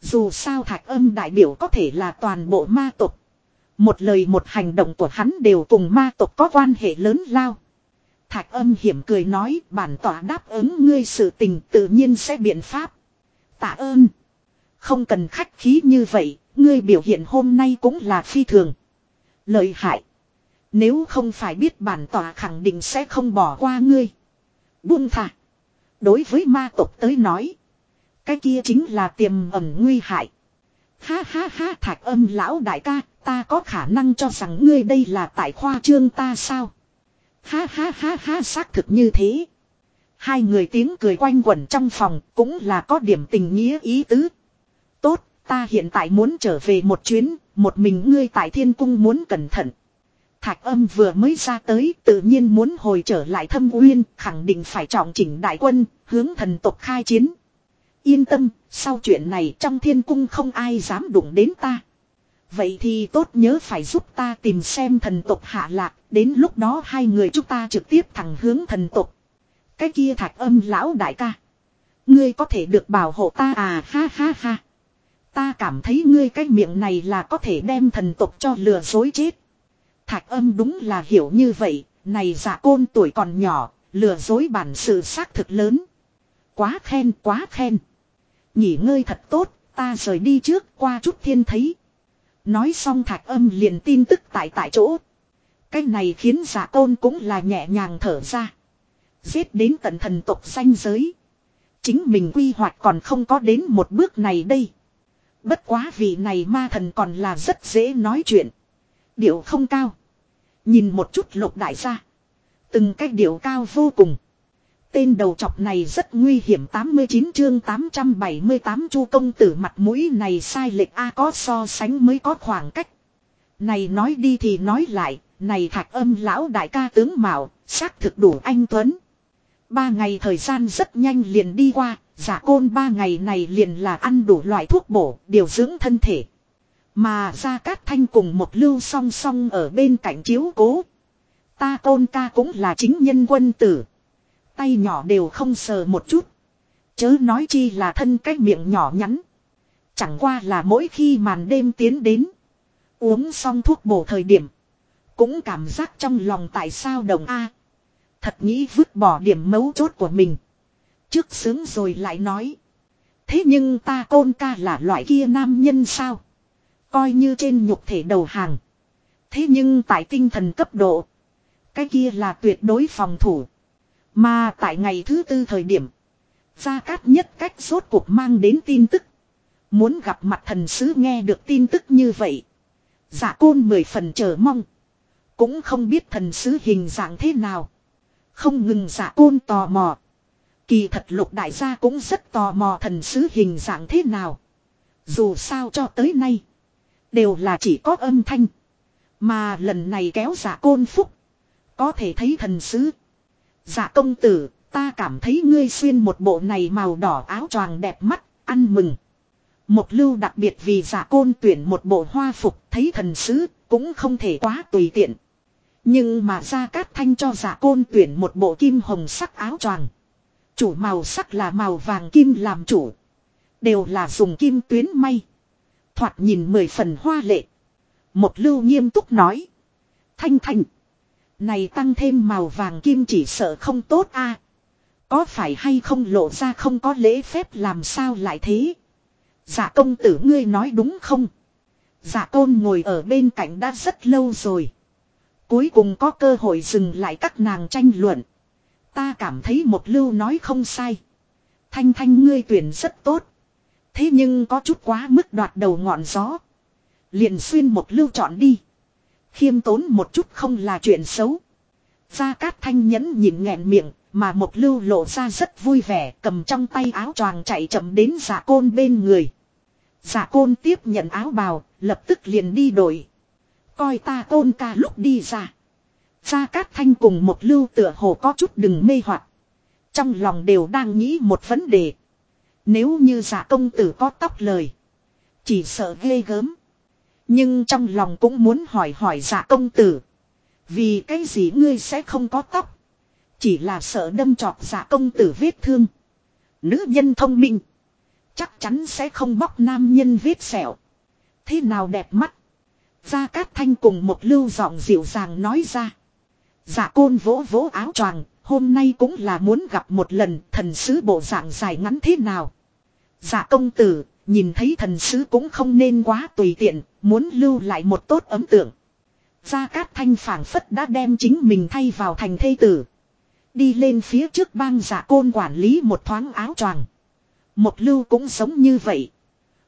Dù sao thạch âm đại biểu có thể là toàn bộ ma tộc. Một lời một hành động của hắn đều cùng ma tộc có quan hệ lớn lao. Thạch âm hiểm cười nói bản tỏa đáp ứng ngươi sự tình tự nhiên sẽ biện pháp. Tạ ơn. Không cần khách khí như vậy, ngươi biểu hiện hôm nay cũng là phi thường. Lợi hại. Nếu không phải biết bản tỏa khẳng định sẽ không bỏ qua ngươi. Buông thả. Đối với ma tộc tới nói. Cái kia chính là tiềm ẩn nguy hại. Ha ha ha thạch âm lão đại ca, ta có khả năng cho rằng ngươi đây là tại khoa trương ta sao? Ha ha ha ha xác thực như thế. Hai người tiếng cười quanh quẩn trong phòng cũng là có điểm tình nghĩa ý tứ. Tốt, ta hiện tại muốn trở về một chuyến, một mình ngươi tại thiên cung muốn cẩn thận. Thạch âm vừa mới ra tới tự nhiên muốn hồi trở lại thâm uyên, khẳng định phải trọng chỉnh đại quân, hướng thần tộc khai chiến. Yên tâm, sau chuyện này trong thiên cung không ai dám đụng đến ta. Vậy thì tốt nhớ phải giúp ta tìm xem thần tộc hạ lạc, đến lúc đó hai người chúng ta trực tiếp thẳng hướng thần tộc. Cái kia thạch âm lão đại ca. Ngươi có thể được bảo hộ ta à ha ha ha. Ta cảm thấy ngươi cái miệng này là có thể đem thần tộc cho lừa dối chết. Thạch âm đúng là hiểu như vậy, này giả côn tuổi còn nhỏ, lừa dối bản sự xác thực lớn. Quá khen, quá khen. Nghỉ ngơi thật tốt, ta rời đi trước qua chút thiên thấy. Nói xong thạch âm liền tin tức tại tại chỗ. Cái này khiến giả côn cũng là nhẹ nhàng thở ra. Giết đến tận thần tộc danh giới. Chính mình quy hoạch còn không có đến một bước này đây. Bất quá vị này ma thần còn là rất dễ nói chuyện. Điệu không cao. Nhìn một chút lục đại gia. Từng cái điệu cao vô cùng. Tên đầu chọc này rất nguy hiểm 89 chương 878 chu công tử mặt mũi này sai lệch A có so sánh mới có khoảng cách. Này nói đi thì nói lại, này thạch âm lão đại ca tướng Mạo, xác thực đủ anh Tuấn. Ba ngày thời gian rất nhanh liền đi qua, giả côn ba ngày này liền là ăn đủ loại thuốc bổ, điều dưỡng thân thể. Mà ra cát thanh cùng một lưu song song ở bên cạnh chiếu cố. Ta côn ca cũng là chính nhân quân tử. Tay nhỏ đều không sờ một chút. Chớ nói chi là thân cái miệng nhỏ nhắn. Chẳng qua là mỗi khi màn đêm tiến đến. Uống xong thuốc bổ thời điểm. Cũng cảm giác trong lòng tại sao đồng A. Thật nghĩ vứt bỏ điểm mấu chốt của mình. Trước sướng rồi lại nói. Thế nhưng ta côn ca là loại kia nam nhân sao? Coi như trên nhục thể đầu hàng. Thế nhưng tại tinh thần cấp độ. Cái kia là tuyệt đối phòng thủ. Mà tại ngày thứ tư thời điểm. Gia Cát nhất cách rốt cuộc mang đến tin tức. Muốn gặp mặt thần sứ nghe được tin tức như vậy. Giả côn mười phần chờ mong. Cũng không biết thần sứ hình dạng thế nào. Không ngừng giả côn tò mò. Kỳ thật lục đại gia cũng rất tò mò thần sứ hình dạng thế nào. Dù sao cho tới nay. Đều là chỉ có âm thanh. Mà lần này kéo giả côn phúc. Có thể thấy thần sứ. Giả công tử, ta cảm thấy ngươi xuyên một bộ này màu đỏ áo choàng đẹp mắt, ăn mừng. Một lưu đặc biệt vì giả côn tuyển một bộ hoa phục thấy thần sứ, cũng không thể quá tùy tiện. Nhưng mà gia cát thanh cho giả côn tuyển một bộ kim hồng sắc áo choàng. Chủ màu sắc là màu vàng kim làm chủ. Đều là dùng kim tuyến may. Thoạt nhìn mười phần hoa lệ. Một lưu nghiêm túc nói. Thanh thanh. Này tăng thêm màu vàng kim chỉ sợ không tốt a Có phải hay không lộ ra không có lễ phép làm sao lại thế? Dạ công tử ngươi nói đúng không? Dạ tôn ngồi ở bên cạnh đã rất lâu rồi. Cuối cùng có cơ hội dừng lại các nàng tranh luận. Ta cảm thấy một lưu nói không sai. Thanh thanh ngươi tuyển rất tốt. Thế nhưng có chút quá mức đoạt đầu ngọn gió. Liền xuyên một lưu chọn đi. Khiêm tốn một chút không là chuyện xấu. Gia Cát Thanh nhẫn nhịn nghẹn miệng, mà một lưu lộ ra rất vui vẻ cầm trong tay áo choàng chạy chậm đến giả côn bên người. Giả côn tiếp nhận áo bào, lập tức liền đi đổi. Coi ta tôn ca lúc đi ra. Gia Cát Thanh cùng một lưu tựa hồ có chút đừng mê hoặc Trong lòng đều đang nghĩ một vấn đề. Nếu như giả công tử có tóc lời. Chỉ sợ ghê gớm. Nhưng trong lòng cũng muốn hỏi hỏi giả công tử. Vì cái gì ngươi sẽ không có tóc. Chỉ là sợ đâm trọt giả công tử vết thương. Nữ nhân thông minh. Chắc chắn sẽ không bóc nam nhân vết sẹo. Thế nào đẹp mắt. Gia Cát Thanh cùng một lưu giọng dịu dàng nói ra. Giả côn vỗ vỗ áo choàng, hôm nay cũng là muốn gặp một lần thần sứ bộ dạng dài ngắn thế nào. Giả công tử, nhìn thấy thần sứ cũng không nên quá tùy tiện, muốn lưu lại một tốt ấm tượng. Gia Cát Thanh phảng phất đã đem chính mình thay vào thành thê tử. Đi lên phía trước bang giả côn quản lý một thoáng áo choàng. Một lưu cũng giống như vậy.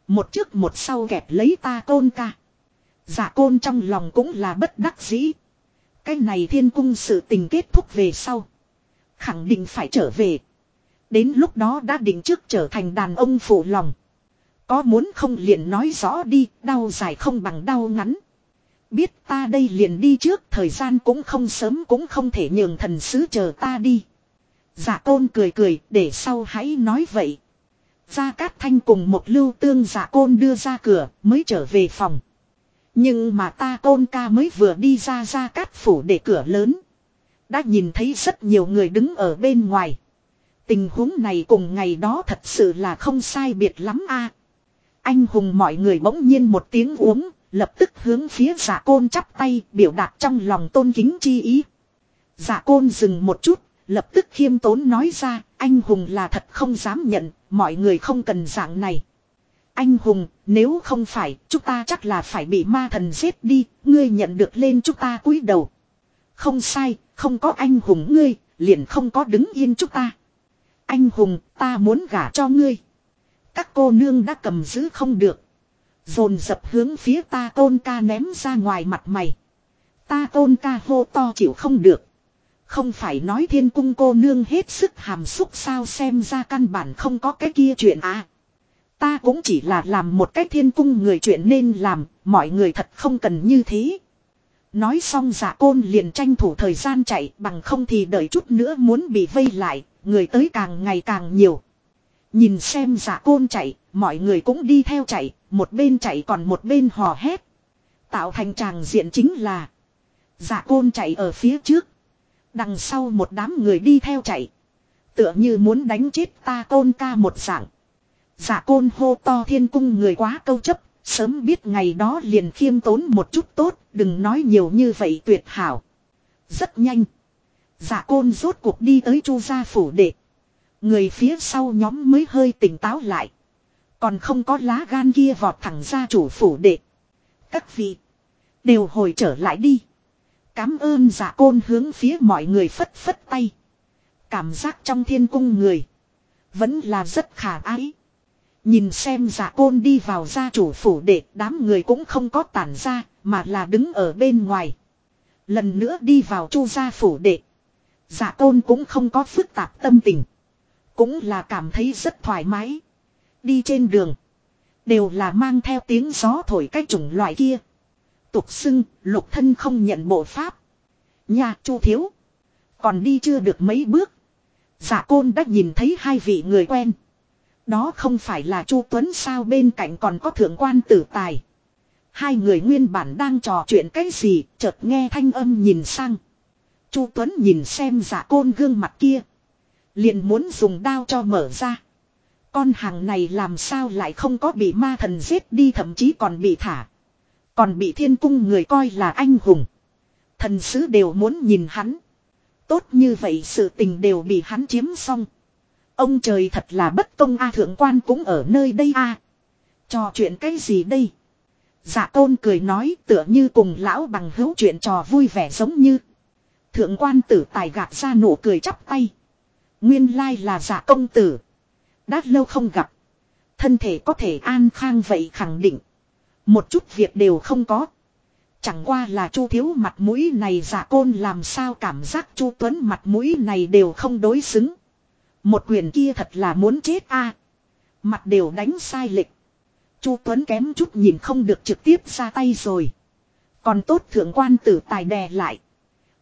Một trước một sau kẹp lấy ta côn ca. Giả côn trong lòng cũng là bất đắc dĩ. Cái này thiên cung sự tình kết thúc về sau. Khẳng định phải trở về. Đến lúc đó đã định trước trở thành đàn ông phụ lòng. Có muốn không liền nói rõ đi, đau dài không bằng đau ngắn. Biết ta đây liền đi trước, thời gian cũng không sớm cũng không thể nhường thần sứ chờ ta đi. Dạ giả côn cười cười, để sau hãy nói vậy. Gia Cát Thanh cùng một lưu tương giả côn đưa ra cửa, mới trở về phòng. Nhưng mà ta côn ca mới vừa đi ra Gia Cát phủ để cửa lớn. Đã nhìn thấy rất nhiều người đứng ở bên ngoài. Tình huống này cùng ngày đó thật sự là không sai biệt lắm a. Anh hùng mọi người bỗng nhiên một tiếng uống, lập tức hướng phía giả côn chắp tay biểu đạt trong lòng tôn kính chi ý. Giả côn dừng một chút, lập tức khiêm tốn nói ra, anh hùng là thật không dám nhận, mọi người không cần dạng này. Anh hùng, nếu không phải, chúng ta chắc là phải bị ma thần giết đi, ngươi nhận được lên chúng ta cúi đầu. Không sai, không có anh hùng ngươi, liền không có đứng yên chúng ta. Anh hùng, ta muốn gả cho ngươi. Các cô nương đã cầm giữ không được. Dồn dập hướng phía ta tôn ca ném ra ngoài mặt mày. Ta tôn ca hô to chịu không được. Không phải nói thiên cung cô nương hết sức hàm xúc sao xem ra căn bản không có cái kia chuyện à. Ta cũng chỉ là làm một cách thiên cung người chuyện nên làm, mọi người thật không cần như thế. Nói xong giả côn liền tranh thủ thời gian chạy bằng không thì đợi chút nữa muốn bị vây lại, người tới càng ngày càng nhiều. Nhìn xem giả côn chạy, mọi người cũng đi theo chạy, một bên chạy còn một bên hò hét. Tạo thành tràng diện chính là giả côn chạy ở phía trước. Đằng sau một đám người đi theo chạy. Tựa như muốn đánh chết ta côn ca một dạng. Giả côn hô to thiên cung người quá câu chấp, sớm biết ngày đó liền khiêm tốn một chút tốt, đừng nói nhiều như vậy tuyệt hảo. Rất nhanh dạ côn rốt cuộc đi tới chu gia phủ đệ. Người phía sau nhóm mới hơi tỉnh táo lại. Còn không có lá gan kia vọt thẳng ra chủ phủ đệ. Các vị. Đều hồi trở lại đi. Cám ơn giả côn hướng phía mọi người phất phất tay. Cảm giác trong thiên cung người. Vẫn là rất khả ái. Nhìn xem giả côn đi vào gia chủ phủ đệ, đám người cũng không có tản ra, mà là đứng ở bên ngoài. Lần nữa đi vào chu gia phủ đệ. Dạ Giả côn cũng không có phức tạp tâm tình. Cũng là cảm thấy rất thoải mái. Đi trên đường. Đều là mang theo tiếng gió thổi cái chủng loại kia. Tục xưng, lục thân không nhận bộ pháp. Nhà chu thiếu. Còn đi chưa được mấy bước. Giả côn đã nhìn thấy hai vị người quen. Đó không phải là chu Tuấn sao bên cạnh còn có thượng quan tử tài. Hai người nguyên bản đang trò chuyện cái gì, chợt nghe thanh âm nhìn sang. Chu Tuấn nhìn xem giả côn gương mặt kia. Liền muốn dùng đao cho mở ra. Con hàng này làm sao lại không có bị ma thần giết đi, thậm chí còn bị thả. Còn bị thiên cung người coi là anh hùng. Thần sứ đều muốn nhìn hắn. Tốt như vậy sự tình đều bị hắn chiếm xong. Ông trời thật là bất công a, thượng quan cũng ở nơi đây a. Trò chuyện cái gì đây? Dạ tôn cười nói tựa như cùng lão bằng hữu chuyện trò vui vẻ giống như. Thượng quan tử tài gạt ra nụ cười chắp tay. Nguyên lai là giả công tử. Đã lâu không gặp. Thân thể có thể an khang vậy khẳng định. Một chút việc đều không có. Chẳng qua là chu thiếu mặt mũi này giả côn làm sao cảm giác chu tuấn mặt mũi này đều không đối xứng. Một quyền kia thật là muốn chết a Mặt đều đánh sai lệch. chu tuấn kém chút nhìn không được trực tiếp ra tay rồi. Còn tốt thượng quan tử tài đè lại.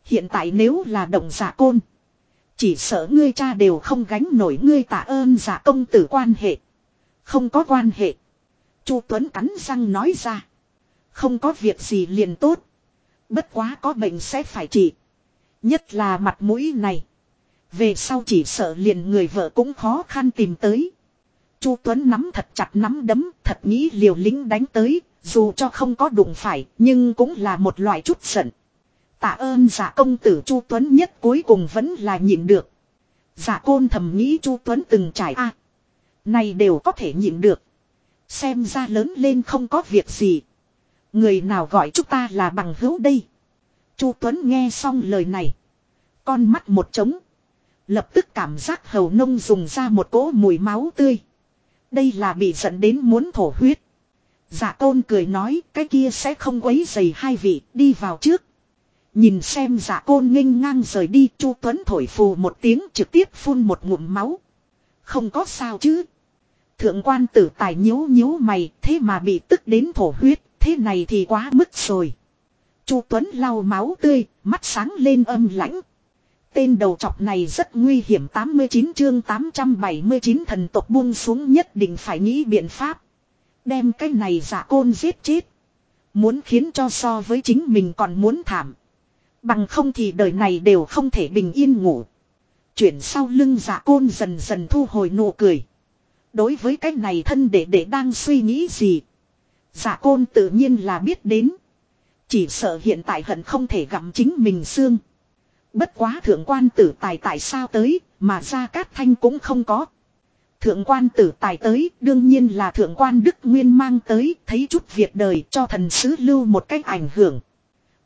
Hiện tại nếu là đồng giả côn. Chỉ sợ ngươi cha đều không gánh nổi ngươi tạ ơn giả công tử quan hệ. Không có quan hệ. Chu Tuấn cắn răng nói ra. Không có việc gì liền tốt. Bất quá có bệnh sẽ phải trị. Nhất là mặt mũi này. Về sau chỉ sợ liền người vợ cũng khó khăn tìm tới. Chu Tuấn nắm thật chặt nắm đấm, thật nghĩ liều lính đánh tới, dù cho không có đụng phải, nhưng cũng là một loại chút giận. Tạ ơn giả công tử Chu Tuấn nhất cuối cùng vẫn là nhịn được. Giả côn thầm nghĩ Chu Tuấn từng trải a Này đều có thể nhịn được. Xem ra lớn lên không có việc gì. Người nào gọi chúng ta là bằng hữu đây. Chu Tuấn nghe xong lời này. Con mắt một trống. Lập tức cảm giác hầu nông dùng ra một cỗ mùi máu tươi. Đây là bị dẫn đến muốn thổ huyết. Giả tôn cười nói, cái kia sẽ không quấy dày hai vị, đi vào trước. Nhìn xem giả côn nghênh ngang rời đi Chu Tuấn thổi phù một tiếng trực tiếp phun một ngụm máu. Không có sao chứ. Thượng quan tử tài nhíu nhíu mày, thế mà bị tức đến thổ huyết, thế này thì quá mức rồi. Chu Tuấn lau máu tươi, mắt sáng lên âm lãnh. Tên đầu trọc này rất nguy hiểm 89 chương 879 thần tộc buông xuống nhất định phải nghĩ biện pháp. Đem cái này giả côn giết chết. Muốn khiến cho so với chính mình còn muốn thảm. Bằng không thì đời này đều không thể bình yên ngủ. Chuyển sau lưng giả côn dần dần thu hồi nụ cười. Đối với cái này thân đệ đệ đang suy nghĩ gì. Giả côn tự nhiên là biết đến. Chỉ sợ hiện tại hận không thể gặm chính mình xương. Bất quá thượng quan tử tài tại sao tới, mà ra cát thanh cũng không có. Thượng quan tử tài tới, đương nhiên là thượng quan Đức Nguyên mang tới, thấy chút việc đời cho thần sứ lưu một cách ảnh hưởng.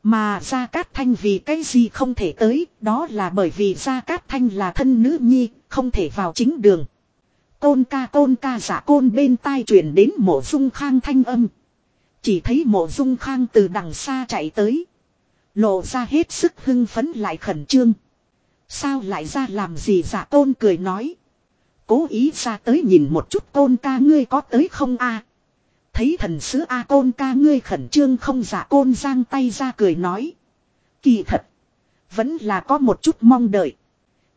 Mà Gia Cát Thanh vì cái gì không thể tới, đó là bởi vì Gia Cát Thanh là thân nữ nhi, không thể vào chính đường. Côn ca côn ca giả côn bên tai truyền đến mộ dung khang thanh âm. Chỉ thấy mộ dung khang từ đằng xa chạy tới. Lộ ra hết sức hưng phấn lại khẩn trương. Sao lại ra làm gì giả tôn cười nói. Cố ý ra tới nhìn một chút tôn ca ngươi có tới không a Thấy thần sứ A tôn ca ngươi khẩn trương không giả côn giang tay ra cười nói. Kỳ thật. Vẫn là có một chút mong đợi.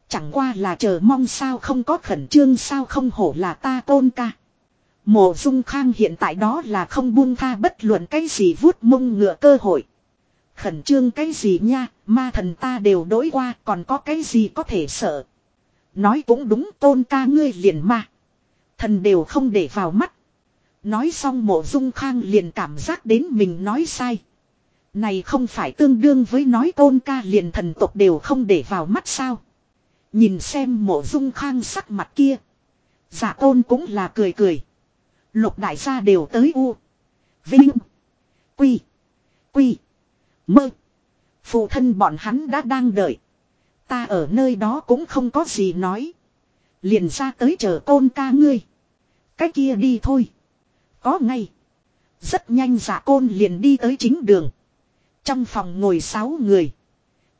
Chẳng qua là chờ mong sao không có khẩn trương sao không hổ là ta tôn ca. Mộ dung khang hiện tại đó là không buông tha bất luận cái gì vuốt mông ngựa cơ hội. Khẩn trương cái gì nha, ma thần ta đều đối qua còn có cái gì có thể sợ. Nói cũng đúng tôn ca ngươi liền ma. Thần đều không để vào mắt. Nói xong mộ dung khang liền cảm giác đến mình nói sai. Này không phải tương đương với nói tôn ca liền thần tộc đều không để vào mắt sao. Nhìn xem mộ dung khang sắc mặt kia. Giả tôn cũng là cười cười. Lục đại gia đều tới u. Vinh. Quy. Quy. Mơ. Phụ thân bọn hắn đã đang đợi. Ta ở nơi đó cũng không có gì nói. Liền ra tới chờ tôn ca ngươi. Cái kia đi thôi. Có ngay. Rất nhanh giả côn liền đi tới chính đường. Trong phòng ngồi sáu người.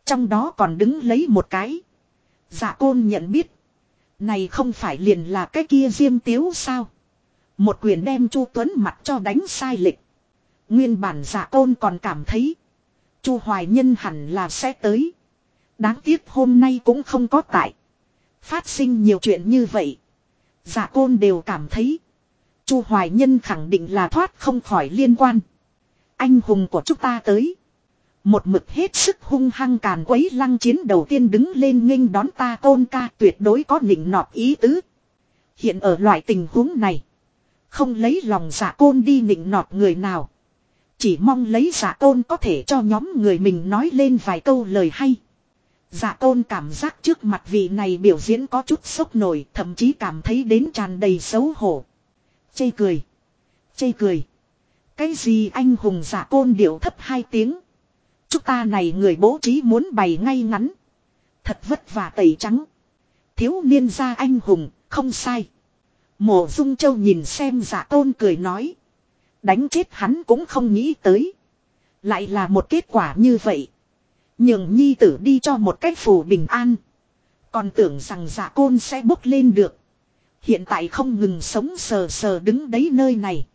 Trong đó còn đứng lấy một cái. Giả côn nhận biết. Này không phải liền là cái kia diêm tiếu sao. Một quyền đem Chu Tuấn mặt cho đánh sai lệch. Nguyên bản giả côn còn cảm thấy. Chu Hoài Nhân hẳn là sẽ tới. Đáng tiếc hôm nay cũng không có tại. Phát sinh nhiều chuyện như vậy. Giả côn đều cảm thấy. Chu Hoài Nhân khẳng định là thoát không khỏi liên quan. Anh hùng của chúng ta tới. Một mực hết sức hung hăng càn quấy lăng chiến đầu tiên đứng lên nghênh đón ta tôn ca tuyệt đối có nịnh nọt ý tứ. Hiện ở loại tình huống này. Không lấy lòng giả côn đi nịnh nọt người nào. Chỉ mong lấy giả côn có thể cho nhóm người mình nói lên vài câu lời hay. Giả côn cảm giác trước mặt vị này biểu diễn có chút sốc nổi, thậm chí cảm thấy đến tràn đầy xấu hổ. Chê cười. Chê cười. Cái gì anh hùng giả côn điệu thấp hai tiếng. Chúng ta này người bố trí muốn bày ngay ngắn. Thật vất vả tẩy trắng. Thiếu niên gia anh hùng, không sai. Mộ Dung Châu nhìn xem giả tôn cười nói. Đánh chết hắn cũng không nghĩ tới. Lại là một kết quả như vậy. Nhường nhi tử đi cho một cách phù bình an. Còn tưởng rằng giả côn sẽ bốc lên được. Hiện tại không ngừng sống sờ sờ đứng đấy nơi này.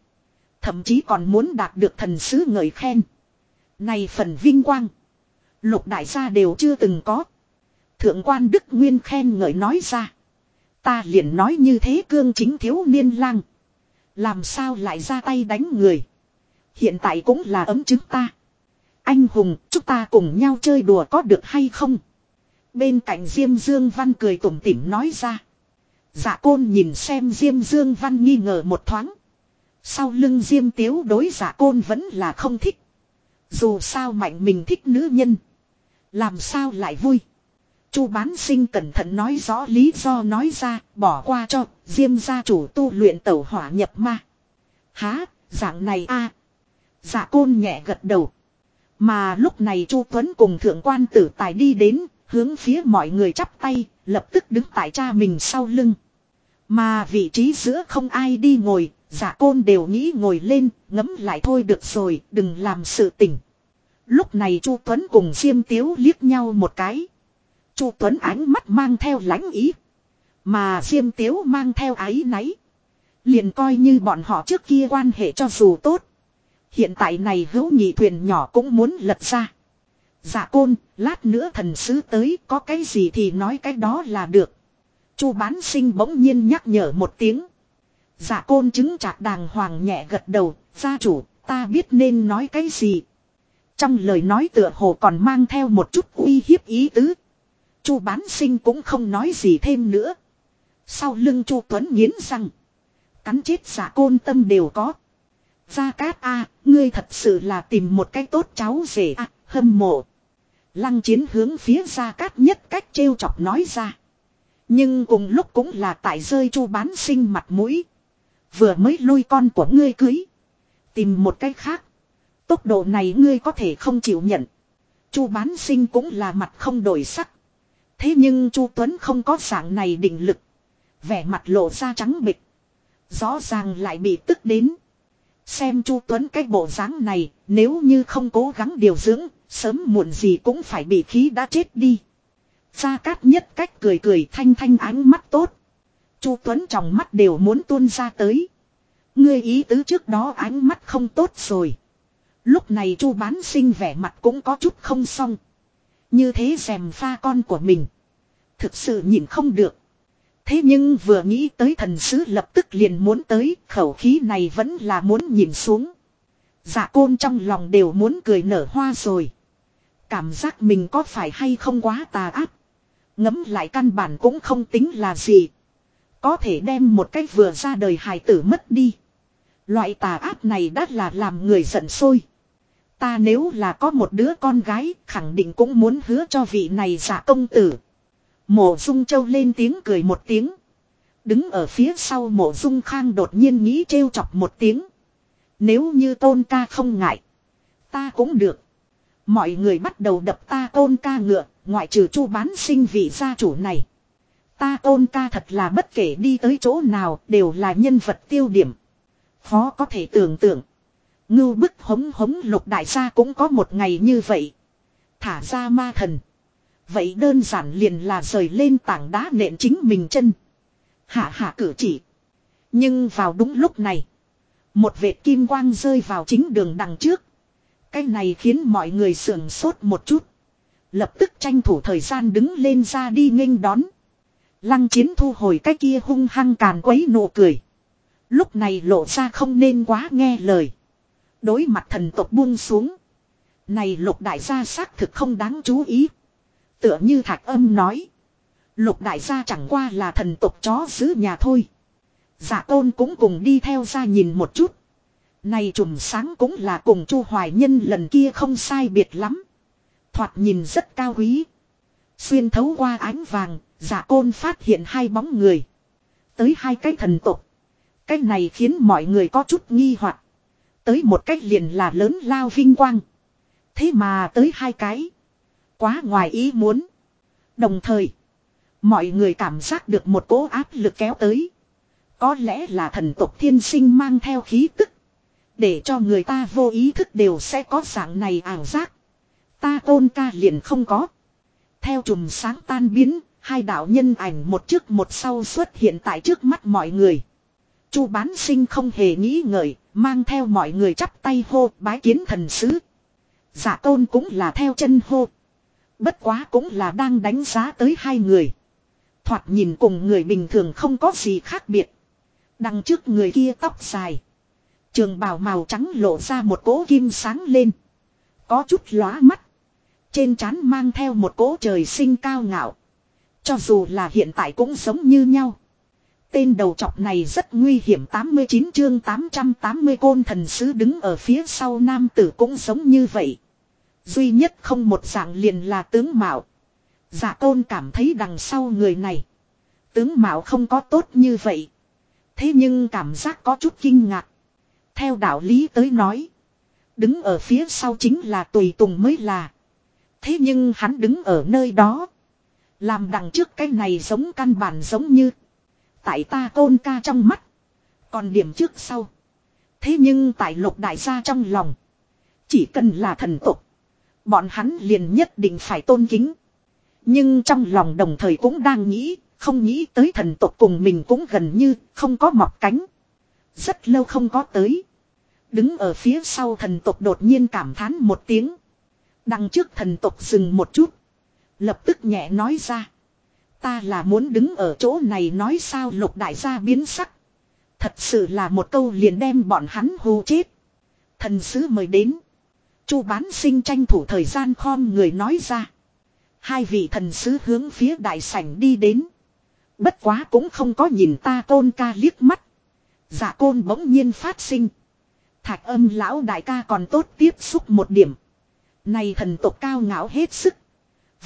Thậm chí còn muốn đạt được thần sứ ngợi khen. Này phần vinh quang. Lục đại gia đều chưa từng có. Thượng quan Đức Nguyên khen ngợi nói ra. Ta liền nói như thế cương chính thiếu niên lang. Làm sao lại ra tay đánh người. Hiện tại cũng là ấm chứng ta. Anh hùng, chúng ta cùng nhau chơi đùa có được hay không? Bên cạnh Diêm Dương Văn cười tủm tỉm nói ra. Dạ côn nhìn xem Diêm Dương Văn nghi ngờ một thoáng. Sau lưng Diêm Tiếu đối dạ côn vẫn là không thích. Dù sao mạnh mình thích nữ nhân. Làm sao lại vui. Chu bán sinh cẩn thận nói rõ lý do nói ra, bỏ qua cho, diêm gia chủ tu luyện tẩu hỏa nhập ma. Há, dạng này a Dạ côn nhẹ gật đầu. Mà lúc này Chu Tuấn cùng thượng quan tử tài đi đến, hướng phía mọi người chắp tay, lập tức đứng tại cha mình sau lưng. Mà vị trí giữa không ai đi ngồi, giả côn đều nghĩ ngồi lên, ngấm lại thôi được rồi, đừng làm sự tỉnh. Lúc này Chu Tuấn cùng Diêm Tiếu liếc nhau một cái. Chu Tuấn ánh mắt mang theo lãnh ý. Mà Diêm Tiếu mang theo ái náy. Liền coi như bọn họ trước kia quan hệ cho dù tốt. Hiện tại này hữu nhị thuyền nhỏ cũng muốn lật ra. Dạ côn, lát nữa thần sứ tới có cái gì thì nói cái đó là được. Chu bán sinh bỗng nhiên nhắc nhở một tiếng. Dạ côn chứng chạc đàng hoàng nhẹ gật đầu, gia chủ, ta biết nên nói cái gì. Trong lời nói tựa hồ còn mang theo một chút uy hiếp ý tứ. Chu bán sinh cũng không nói gì thêm nữa. Sau lưng Chu Tuấn nghiến răng. Cắn chết giả côn tâm đều có. Gia Cát A, ngươi thật sự là tìm một cái tốt cháu rể A, hâm mộ. Lăng chiến hướng phía Gia Cát nhất cách trêu chọc nói ra. Nhưng cùng lúc cũng là tại rơi chu bán sinh mặt mũi. Vừa mới lôi con của ngươi cưới. Tìm một cách khác. Tốc độ này ngươi có thể không chịu nhận. Chu bán sinh cũng là mặt không đổi sắc. Thế nhưng Chu Tuấn không có dạng này định lực. Vẻ mặt lộ ra trắng bịch. Rõ ràng lại bị tức đến. Xem Chu Tuấn cái bộ dáng này, nếu như không cố gắng điều dưỡng, sớm muộn gì cũng phải bị khí đã chết đi. Gia Cát nhất cách cười cười thanh thanh ánh mắt tốt. Chu Tuấn trong mắt đều muốn tuôn ra tới. Ngươi ý tứ trước đó ánh mắt không tốt rồi. Lúc này Chu bán sinh vẻ mặt cũng có chút không xong. Như thế xem pha con của mình. Thực sự nhìn không được. Thế nhưng vừa nghĩ tới thần sứ lập tức liền muốn tới, khẩu khí này vẫn là muốn nhìn xuống. Dạ côn trong lòng đều muốn cười nở hoa rồi. Cảm giác mình có phải hay không quá tà ác. Ngấm lại căn bản cũng không tính là gì. Có thể đem một cách vừa ra đời hài tử mất đi. Loại tà ác này đã là làm người giận sôi. Ta nếu là có một đứa con gái, khẳng định cũng muốn hứa cho vị này giả công tử. Mộ dung châu lên tiếng cười một tiếng. Đứng ở phía sau mộ dung khang đột nhiên nghĩ trêu chọc một tiếng. Nếu như tôn ca không ngại. Ta cũng được. Mọi người bắt đầu đập ta tôn ca ngựa, ngoại trừ chu bán sinh vị gia chủ này. Ta tôn ca thật là bất kể đi tới chỗ nào đều là nhân vật tiêu điểm. Khó có thể tưởng tượng. Ngưu bức hống hống lục đại gia cũng có một ngày như vậy. Thả ra ma thần. Vậy đơn giản liền là rời lên tảng đá nện chính mình chân. Hạ hạ cử chỉ. Nhưng vào đúng lúc này. Một vệt kim quang rơi vào chính đường đằng trước. Cái này khiến mọi người sườn sốt một chút. Lập tức tranh thủ thời gian đứng lên ra đi nghênh đón. Lăng chiến thu hồi cái kia hung hăng càn quấy nụ cười. Lúc này lộ ra không nên quá nghe lời. Đối mặt thần tộc buông xuống. Này lục đại gia xác thực không đáng chú ý. Tựa như thạch âm nói. Lục đại gia chẳng qua là thần tộc chó giữ nhà thôi. Giả tôn cũng cùng đi theo ra nhìn một chút. Này trùm sáng cũng là cùng chu hoài nhân lần kia không sai biệt lắm. Thoạt nhìn rất cao quý. Xuyên thấu qua ánh vàng, giả côn phát hiện hai bóng người. Tới hai cái thần tộc. Cái này khiến mọi người có chút nghi hoặc Tới một cách liền là lớn lao vinh quang. Thế mà tới hai cái. Quá ngoài ý muốn. Đồng thời. Mọi người cảm giác được một cỗ áp lực kéo tới. Có lẽ là thần tộc thiên sinh mang theo khí tức. Để cho người ta vô ý thức đều sẽ có dạng này ảo giác. Ta tôn ca liền không có. Theo chùm sáng tan biến, hai đạo nhân ảnh một trước một sau xuất hiện tại trước mắt mọi người. Chu bán sinh không hề nghĩ ngợi, mang theo mọi người chắp tay hô bái kiến thần sứ. Giả tôn cũng là theo chân hô. Bất quá cũng là đang đánh giá tới hai người. Thoạt nhìn cùng người bình thường không có gì khác biệt. Đằng trước người kia tóc dài. Trường bào màu trắng lộ ra một cỗ kim sáng lên. Có chút lóa mắt. Trên trán mang theo một cỗ trời sinh cao ngạo. Cho dù là hiện tại cũng giống như nhau. Tên đầu trọc này rất nguy hiểm 89 chương 880 côn thần sứ đứng ở phía sau nam tử cũng giống như vậy. Duy nhất không một dạng liền là tướng Mạo. giả tôn cảm thấy đằng sau người này. Tướng Mạo không có tốt như vậy. Thế nhưng cảm giác có chút kinh ngạc. Theo đạo lý tới nói. Đứng ở phía sau chính là tùy tùng mới là. Thế nhưng hắn đứng ở nơi đó. Làm đằng trước cái này giống căn bản giống như. Tại ta tôn ca trong mắt. Còn điểm trước sau. Thế nhưng tại lục đại gia trong lòng. Chỉ cần là thần tục. Bọn hắn liền nhất định phải tôn kính. Nhưng trong lòng đồng thời cũng đang nghĩ. Không nghĩ tới thần tục cùng mình cũng gần như không có mọc cánh. Rất lâu không có tới. Đứng ở phía sau thần tộc đột nhiên cảm thán một tiếng. Đằng trước thần tộc dừng một chút. Lập tức nhẹ nói ra. Ta là muốn đứng ở chỗ này nói sao lục đại gia biến sắc. Thật sự là một câu liền đem bọn hắn hù chết. Thần sứ mời đến. Chu bán sinh tranh thủ thời gian khom người nói ra. Hai vị thần sứ hướng phía đại sảnh đi đến. Bất quá cũng không có nhìn ta tôn ca liếc mắt. Dạ côn bỗng nhiên phát sinh. Thạch âm lão đại ca còn tốt tiếp xúc một điểm. Này thần tộc cao ngạo hết sức.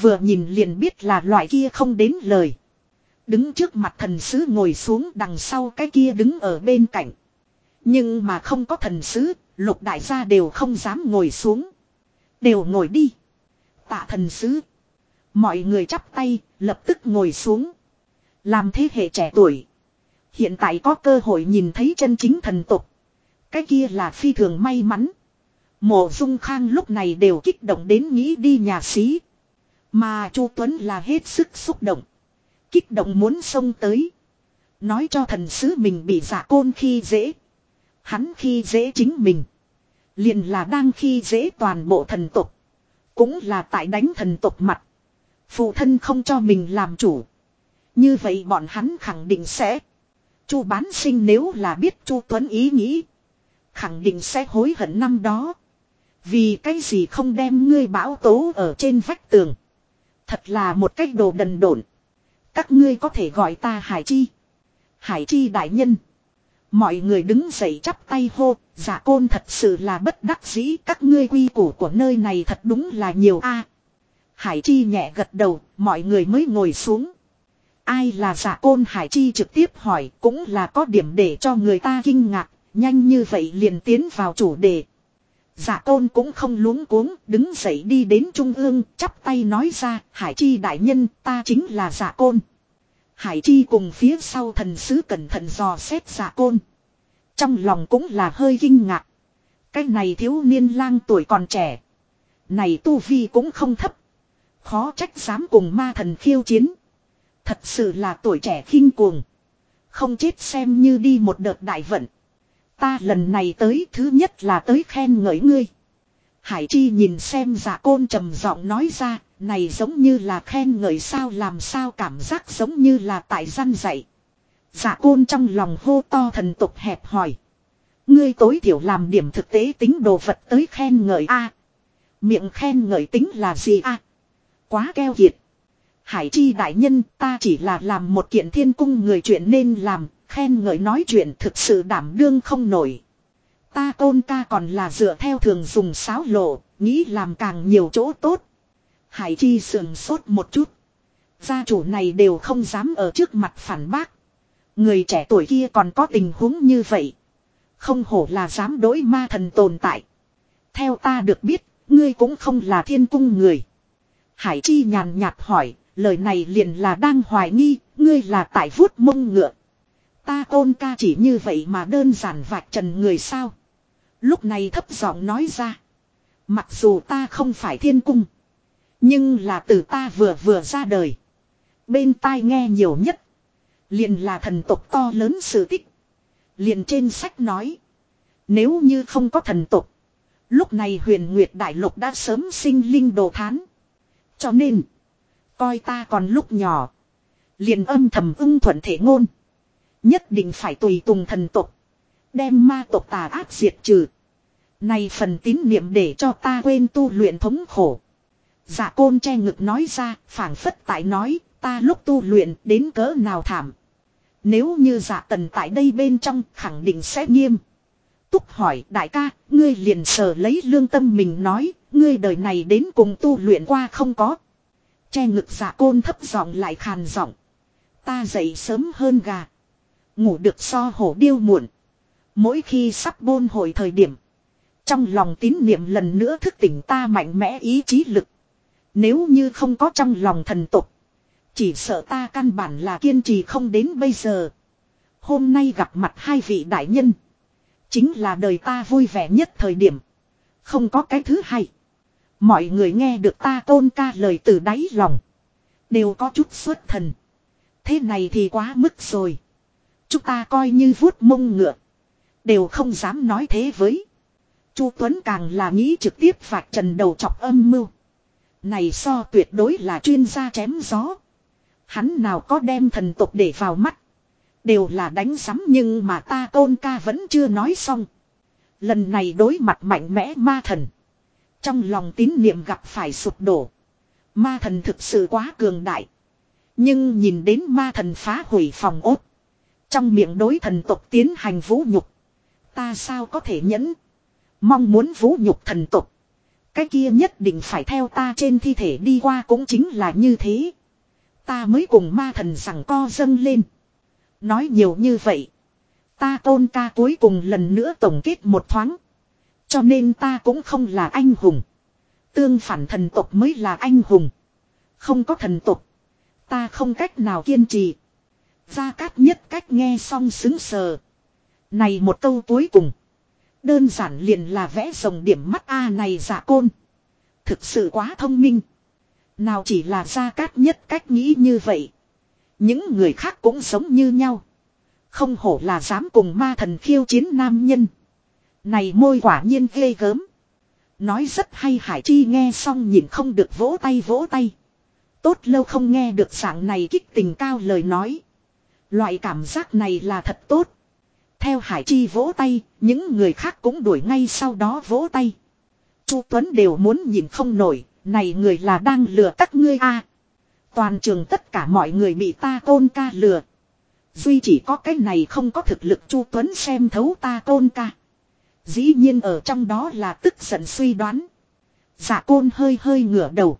Vừa nhìn liền biết là loại kia không đến lời. Đứng trước mặt thần sứ ngồi xuống đằng sau cái kia đứng ở bên cạnh. Nhưng mà không có thần sứ, lục đại gia đều không dám ngồi xuống. Đều ngồi đi. Tạ thần sứ. Mọi người chắp tay, lập tức ngồi xuống. Làm thế hệ trẻ tuổi. Hiện tại có cơ hội nhìn thấy chân chính thần tục. Cái kia là phi thường may mắn. Mộ dung khang lúc này đều kích động đến nghĩ đi nhà xí. Mà Chu Tuấn là hết sức xúc động. Kích động muốn xông tới. Nói cho thần sứ mình bị giả côn khi dễ. Hắn khi dễ chính mình. Liền là đang khi dễ toàn bộ thần tục. Cũng là tại đánh thần tục mặt. Phụ thân không cho mình làm chủ. Như vậy bọn hắn khẳng định sẽ. Chu bán sinh nếu là biết Chu Tuấn ý nghĩ. Khẳng định sẽ hối hận năm đó. Vì cái gì không đem ngươi bão tố ở trên vách tường. Thật là một cách đồ đần độn. Các ngươi có thể gọi ta Hải Chi. Hải Chi đại nhân. Mọi người đứng dậy chắp tay hô, giả côn thật sự là bất đắc dĩ, các ngươi quy củ của nơi này thật đúng là nhiều a. Hải Chi nhẹ gật đầu, mọi người mới ngồi xuống. Ai là giả côn Hải Chi trực tiếp hỏi, cũng là có điểm để cho người ta kinh ngạc, nhanh như vậy liền tiến vào chủ đề. Dạ giả côn cũng không luống cuống, đứng dậy đi đến trung ương, chắp tay nói ra, Hải Chi đại nhân, ta chính là giả côn. Hải Chi cùng phía sau thần sứ cẩn thận dò xét giả côn. Trong lòng cũng là hơi kinh ngạc. Cái này thiếu niên lang tuổi còn trẻ. Này tu vi cũng không thấp. Khó trách dám cùng ma thần khiêu chiến. Thật sự là tuổi trẻ khinh cuồng. Không chết xem như đi một đợt đại vận. Ta lần này tới thứ nhất là tới khen ngợi ngươi. Hải Chi nhìn xem giả côn trầm giọng nói ra, này giống như là khen ngợi sao làm sao cảm giác giống như là tại gian dạy. Giả côn trong lòng hô to thần tục hẹp hỏi. Ngươi tối thiểu làm điểm thực tế tính đồ vật tới khen ngợi a Miệng khen ngợi tính là gì a Quá keo kiệt. Hải chi đại nhân ta chỉ là làm một kiện thiên cung người chuyện nên làm, khen ngợi nói chuyện thực sự đảm đương không nổi. Ta tôn ca còn là dựa theo thường dùng sáo lộ, nghĩ làm càng nhiều chỗ tốt. Hải chi sườn sốt một chút. Gia chủ này đều không dám ở trước mặt phản bác. Người trẻ tuổi kia còn có tình huống như vậy. Không hổ là dám đối ma thần tồn tại. Theo ta được biết, ngươi cũng không là thiên cung người. Hải Chi nhàn nhạt hỏi, lời này liền là đang hoài nghi, ngươi là tại vuốt mông ngựa. Ta ôn ca chỉ như vậy mà đơn giản vạch trần người sao. Lúc này thấp giọng nói ra. Mặc dù ta không phải thiên cung. Nhưng là từ ta vừa vừa ra đời. Bên tai nghe nhiều nhất. Liền là thần tộc to lớn sự tích. Liền trên sách nói. Nếu như không có thần tộc. Lúc này huyền nguyệt đại lục đã sớm sinh linh đồ thán. Cho nên. Coi ta còn lúc nhỏ. Liền âm thầm ưng thuận thể ngôn. Nhất định phải tùy tùng thần tộc. Đem ma tộc tà ác diệt trừ. Này phần tín niệm để cho ta quên tu luyện thống khổ. Dạ côn che ngực nói ra, phảng phất tại nói, ta lúc tu luyện đến cỡ nào thảm. Nếu như dạ tần tại đây bên trong khẳng định sẽ nghiêm. Túc hỏi đại ca, ngươi liền sờ lấy lương tâm mình nói, ngươi đời này đến cùng tu luyện qua không có. Che ngực dạ côn thấp giọng lại khàn giọng. Ta dậy sớm hơn gà. Ngủ được so hổ điêu muộn. Mỗi khi sắp bôn hồi thời điểm. Trong lòng tín niệm lần nữa thức tỉnh ta mạnh mẽ ý chí lực. Nếu như không có trong lòng thần tục. Chỉ sợ ta căn bản là kiên trì không đến bây giờ. Hôm nay gặp mặt hai vị đại nhân. Chính là đời ta vui vẻ nhất thời điểm. Không có cái thứ hai. Mọi người nghe được ta tôn ca lời từ đáy lòng. Đều có chút xuất thần. Thế này thì quá mức rồi. Chúng ta coi như vuốt mông ngựa. Đều không dám nói thế với. Chu Tuấn càng là nghĩ trực tiếp phạt trần đầu chọc âm mưu. Này so tuyệt đối là chuyên gia chém gió. Hắn nào có đem thần tục để vào mắt. Đều là đánh sắm nhưng mà ta tôn ca vẫn chưa nói xong. Lần này đối mặt mạnh mẽ ma thần. Trong lòng tín niệm gặp phải sụp đổ. Ma thần thực sự quá cường đại. Nhưng nhìn đến ma thần phá hủy phòng ốt. Trong miệng đối thần tộc tiến hành vũ nhục. Ta sao có thể nhẫn. Mong muốn vũ nhục thần tộc. Cái kia nhất định phải theo ta trên thi thể đi qua cũng chính là như thế. Ta mới cùng ma thần rằng co dâng lên. Nói nhiều như vậy. Ta tôn ca cuối cùng lần nữa tổng kết một thoáng. Cho nên ta cũng không là anh hùng. Tương phản thần tộc mới là anh hùng. Không có thần tộc. Ta không cách nào kiên trì. Gia Cát nhất cách nghe xong xứng sờ. Này một câu cuối cùng. Đơn giản liền là vẽ rồng điểm mắt A này giả côn. Thực sự quá thông minh. Nào chỉ là Gia Cát nhất cách nghĩ như vậy. Những người khác cũng sống như nhau. Không hổ là dám cùng ma thần khiêu chiến nam nhân. Này môi quả nhiên ghê gớm. Nói rất hay Hải Chi nghe xong nhìn không được vỗ tay vỗ tay. Tốt lâu không nghe được dạng này kích tình cao lời nói. Loại cảm giác này là thật tốt. Theo Hải Chi vỗ tay, những người khác cũng đuổi ngay sau đó vỗ tay. Chu Tuấn đều muốn nhìn không nổi, này người là đang lừa các ngươi a. Toàn trường tất cả mọi người bị ta tôn ca lừa. Duy chỉ có cái này không có thực lực Chu Tuấn xem thấu ta tôn ca. Dĩ nhiên ở trong đó là tức giận suy đoán. Giả côn hơi hơi ngửa đầu.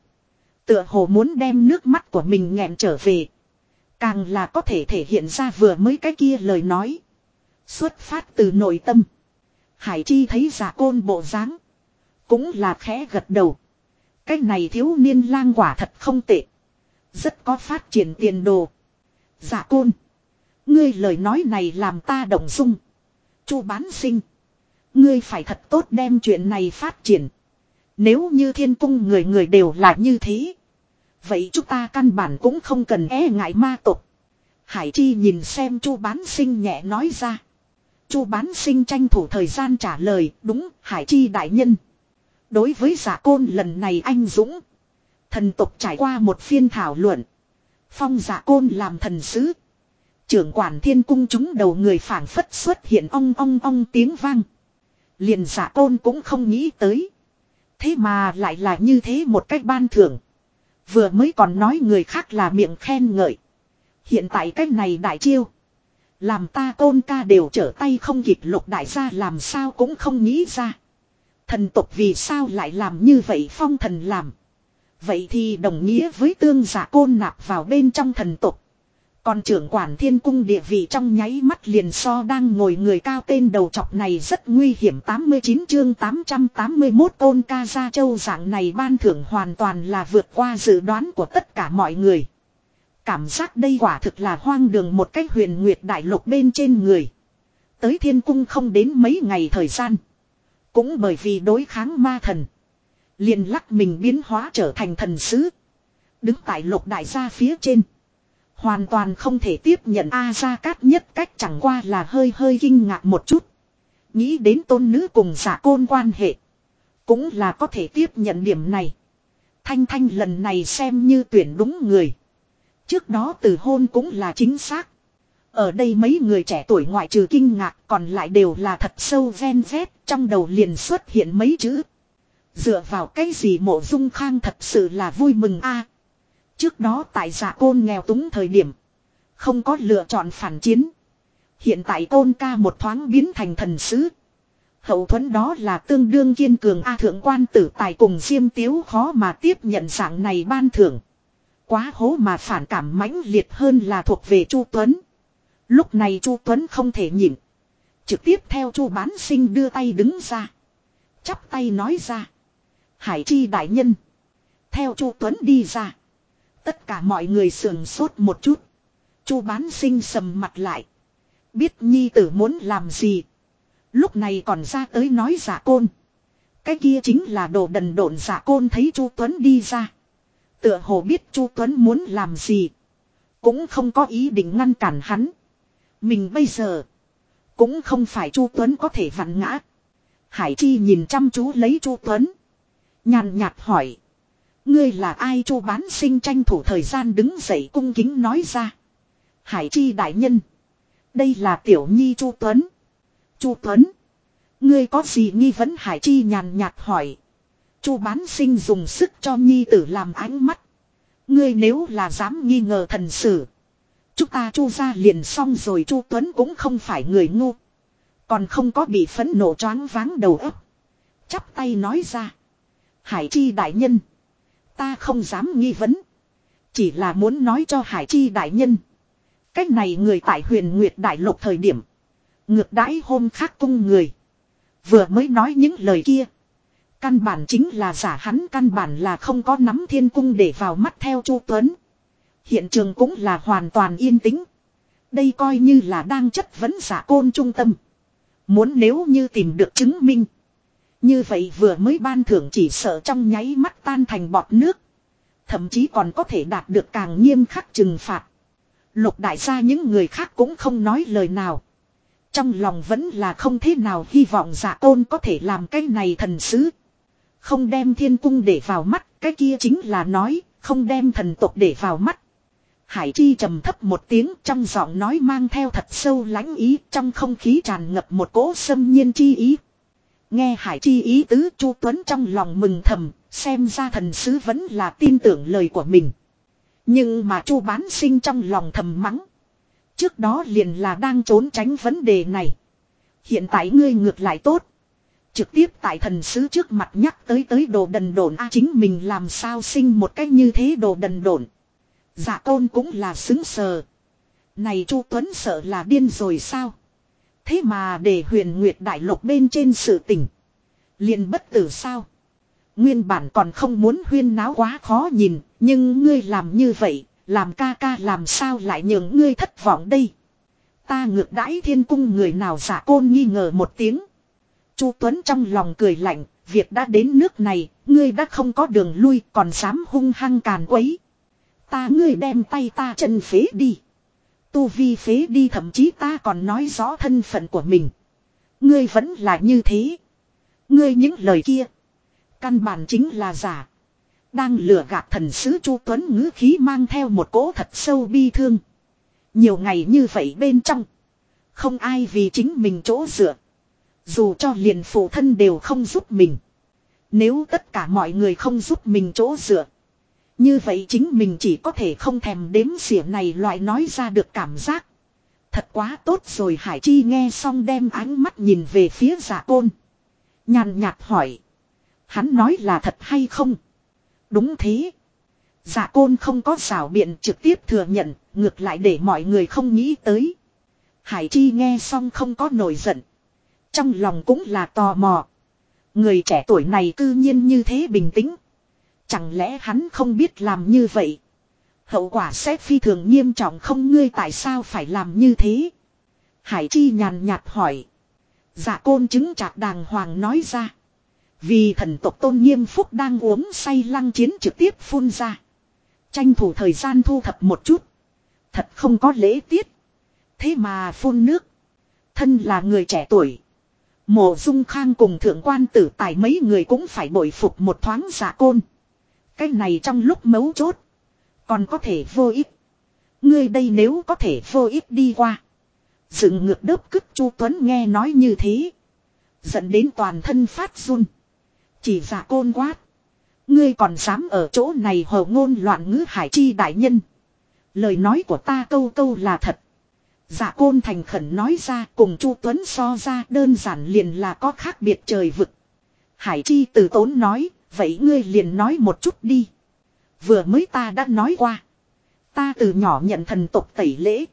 Tựa hồ muốn đem nước mắt của mình nghẹn trở về. Càng là có thể thể hiện ra vừa mới cái kia lời nói. Xuất phát từ nội tâm. Hải Chi thấy giả côn bộ dáng Cũng là khẽ gật đầu. Cái này thiếu niên lang quả thật không tệ. Rất có phát triển tiền đồ. Giả côn. Ngươi lời nói này làm ta động dung. Chu bán sinh. Ngươi phải thật tốt đem chuyện này phát triển. Nếu như thiên cung người người đều là như thế. Vậy chúng ta căn bản cũng không cần e ngại ma tộc Hải Chi nhìn xem Chu Bán Sinh nhẹ nói ra. Chu Bán Sinh tranh thủ thời gian trả lời, đúng, Hải Chi đại nhân. Đối với giả côn lần này anh Dũng. Thần tộc trải qua một phiên thảo luận. Phong giả côn làm thần sứ. Trưởng quản thiên cung chúng đầu người phản phất xuất hiện ong ong ong tiếng vang. Liền giả côn cũng không nghĩ tới. Thế mà lại là như thế một cách ban thưởng. Vừa mới còn nói người khác là miệng khen ngợi. Hiện tại cách này đại chiêu. Làm ta tôn ca đều trở tay không kịp lục đại gia làm sao cũng không nghĩ ra. Thần tục vì sao lại làm như vậy phong thần làm. Vậy thì đồng nghĩa với tương giả côn nạp vào bên trong thần tục. Còn trưởng quản thiên cung địa vị trong nháy mắt liền so đang ngồi người cao tên đầu chọc này rất nguy hiểm 89 chương 881 tôn ca gia châu dạng này ban thưởng hoàn toàn là vượt qua dự đoán của tất cả mọi người. Cảm giác đây quả thực là hoang đường một cách huyền nguyệt đại lục bên trên người. Tới thiên cung không đến mấy ngày thời gian. Cũng bởi vì đối kháng ma thần. liền lắc mình biến hóa trở thành thần sứ. Đứng tại lục đại gia phía trên. Hoàn toàn không thể tiếp nhận A Gia Cát nhất cách chẳng qua là hơi hơi kinh ngạc một chút. Nghĩ đến tôn nữ cùng giả côn quan hệ. Cũng là có thể tiếp nhận điểm này. Thanh Thanh lần này xem như tuyển đúng người. Trước đó từ hôn cũng là chính xác. Ở đây mấy người trẻ tuổi ngoại trừ kinh ngạc, còn lại đều là thật sâu ven vét, trong đầu liền xuất hiện mấy chữ. Dựa vào cái gì mộ dung khang thật sự là vui mừng a Trước đó tại giả côn nghèo túng thời điểm. Không có lựa chọn phản chiến. Hiện tại côn ca một thoáng biến thành thần sứ. Hậu thuẫn đó là tương đương kiên cường A thượng quan tử tài cùng diêm tiếu khó mà tiếp nhận dạng này ban thưởng. Quá hố mà phản cảm mãnh liệt hơn là thuộc về Chu Tuấn. Lúc này Chu Tuấn không thể nhịn. Trực tiếp theo Chu bán sinh đưa tay đứng ra. Chắp tay nói ra. Hải chi đại nhân. Theo Chu Tuấn đi ra. Tất cả mọi người sườn sốt một chút. Chu bán sinh sầm mặt lại. Biết nhi tử muốn làm gì. Lúc này còn ra tới nói giả côn. Cái kia chính là đồ đần độn giả côn thấy Chu Tuấn đi ra. Tựa hồ biết Chu Tuấn muốn làm gì. Cũng không có ý định ngăn cản hắn. Mình bây giờ. Cũng không phải Chu Tuấn có thể vặn ngã. Hải Chi nhìn chăm chú lấy Chu Tuấn. Nhàn nhạt hỏi. Ngươi là ai Chu bán sinh tranh thủ thời gian đứng dậy cung kính nói ra. Hải Chi đại nhân. Đây là tiểu nhi Chu Tuấn. Chu Tuấn. Ngươi có gì nghi vấn Hải Chi nhàn nhạt hỏi. Chu bán sinh dùng sức cho nhi tử làm ánh mắt. Ngươi nếu là dám nghi ngờ thần sử. Chúng ta chu ra liền xong rồi, chu Tuấn cũng không phải người ngu. Còn không có bị phẫn nộ choáng váng đầu óc. Chắp tay nói ra. Hải chi đại nhân. Ta không dám nghi vấn. Chỉ là muốn nói cho Hải chi đại nhân. Cách này người tại huyền Nguyệt Đại Lục thời điểm. Ngược đãi hôm khác cung người. Vừa mới nói những lời kia. Căn bản chính là giả hắn căn bản là không có nắm thiên cung để vào mắt theo Chu Tuấn. Hiện trường cũng là hoàn toàn yên tĩnh. Đây coi như là đang chất vấn giả côn trung tâm. Muốn nếu như tìm được chứng minh. Như vậy vừa mới ban thưởng chỉ sợ trong nháy mắt tan thành bọt nước. Thậm chí còn có thể đạt được càng nghiêm khắc trừng phạt. Lục đại gia những người khác cũng không nói lời nào. Trong lòng vẫn là không thế nào hy vọng giả tôn có thể làm cái này thần sứ. Không đem thiên cung để vào mắt, cái kia chính là nói, không đem thần tộc để vào mắt. Hải Chi trầm thấp một tiếng trong giọng nói mang theo thật sâu lãnh ý trong không khí tràn ngập một cỗ xâm nhiên chi ý. Nghe Hải Chi ý tứ Chu Tuấn trong lòng mừng thầm, xem ra thần sứ vẫn là tin tưởng lời của mình. Nhưng mà Chu bán sinh trong lòng thầm mắng. Trước đó liền là đang trốn tránh vấn đề này. Hiện tại ngươi ngược lại tốt. Trực tiếp tại thần sứ trước mặt nhắc tới tới đồ đần độn a chính mình làm sao sinh một cách như thế đồ đần độn. Dạ tôn cũng là xứng sờ. Này Chu Tuấn sợ là điên rồi sao? Thế mà để huyền nguyệt đại lục bên trên sự tình. liền bất tử sao? Nguyên bản còn không muốn huyên náo quá khó nhìn, nhưng ngươi làm như vậy, làm ca ca làm sao lại nhường ngươi thất vọng đây? Ta ngược đãi thiên cung người nào giả côn nghi ngờ một tiếng. Chu Tuấn trong lòng cười lạnh, việc đã đến nước này, ngươi đã không có đường lui còn dám hung hăng càn quấy. Ta ngươi đem tay ta chân phế đi. Tu vi phế đi thậm chí ta còn nói rõ thân phận của mình. Ngươi vẫn là như thế. Ngươi những lời kia. Căn bản chính là giả. Đang lừa gạt thần sứ Chu Tuấn ngữ khí mang theo một cỗ thật sâu bi thương. Nhiều ngày như vậy bên trong. Không ai vì chính mình chỗ dựa. Dù cho liền phụ thân đều không giúp mình. Nếu tất cả mọi người không giúp mình chỗ dựa. Như vậy chính mình chỉ có thể không thèm đếm xỉa này loại nói ra được cảm giác. Thật quá tốt rồi Hải Chi nghe xong đem ánh mắt nhìn về phía giả côn. Nhàn nhạt hỏi. Hắn nói là thật hay không? Đúng thế. Giả côn không có xảo biện trực tiếp thừa nhận, ngược lại để mọi người không nghĩ tới. Hải Chi nghe xong không có nổi giận. Trong lòng cũng là tò mò. Người trẻ tuổi này cư nhiên như thế bình tĩnh. Chẳng lẽ hắn không biết làm như vậy? Hậu quả sẽ phi thường nghiêm trọng không ngươi tại sao phải làm như thế? Hải Chi nhàn nhạt hỏi. Dạ côn chứng chạc đàng hoàng nói ra. Vì thần tộc tôn nghiêm phúc đang uống say lăng chiến trực tiếp phun ra. Tranh thủ thời gian thu thập một chút. Thật không có lễ tiết. Thế mà phun nước. Thân là người trẻ tuổi. Mộ dung khang cùng thượng quan tử tài mấy người cũng phải bội phục một thoáng giả côn. Cái này trong lúc mấu chốt. Còn có thể vô ích. Ngươi đây nếu có thể vô ích đi qua. Dựng ngược đớp cứt Chu Tuấn nghe nói như thế. Dẫn đến toàn thân phát run. Chỉ giả côn quát. Ngươi còn dám ở chỗ này hồ ngôn loạn ngữ hải chi đại nhân. Lời nói của ta câu câu là thật. giả côn thành khẩn nói ra cùng Chu Tuấn so ra đơn giản liền là có khác biệt trời vực. Hải Chi từ tốn nói, vậy ngươi liền nói một chút đi. Vừa mới ta đã nói qua. Ta từ nhỏ nhận thần tộc tẩy lễ.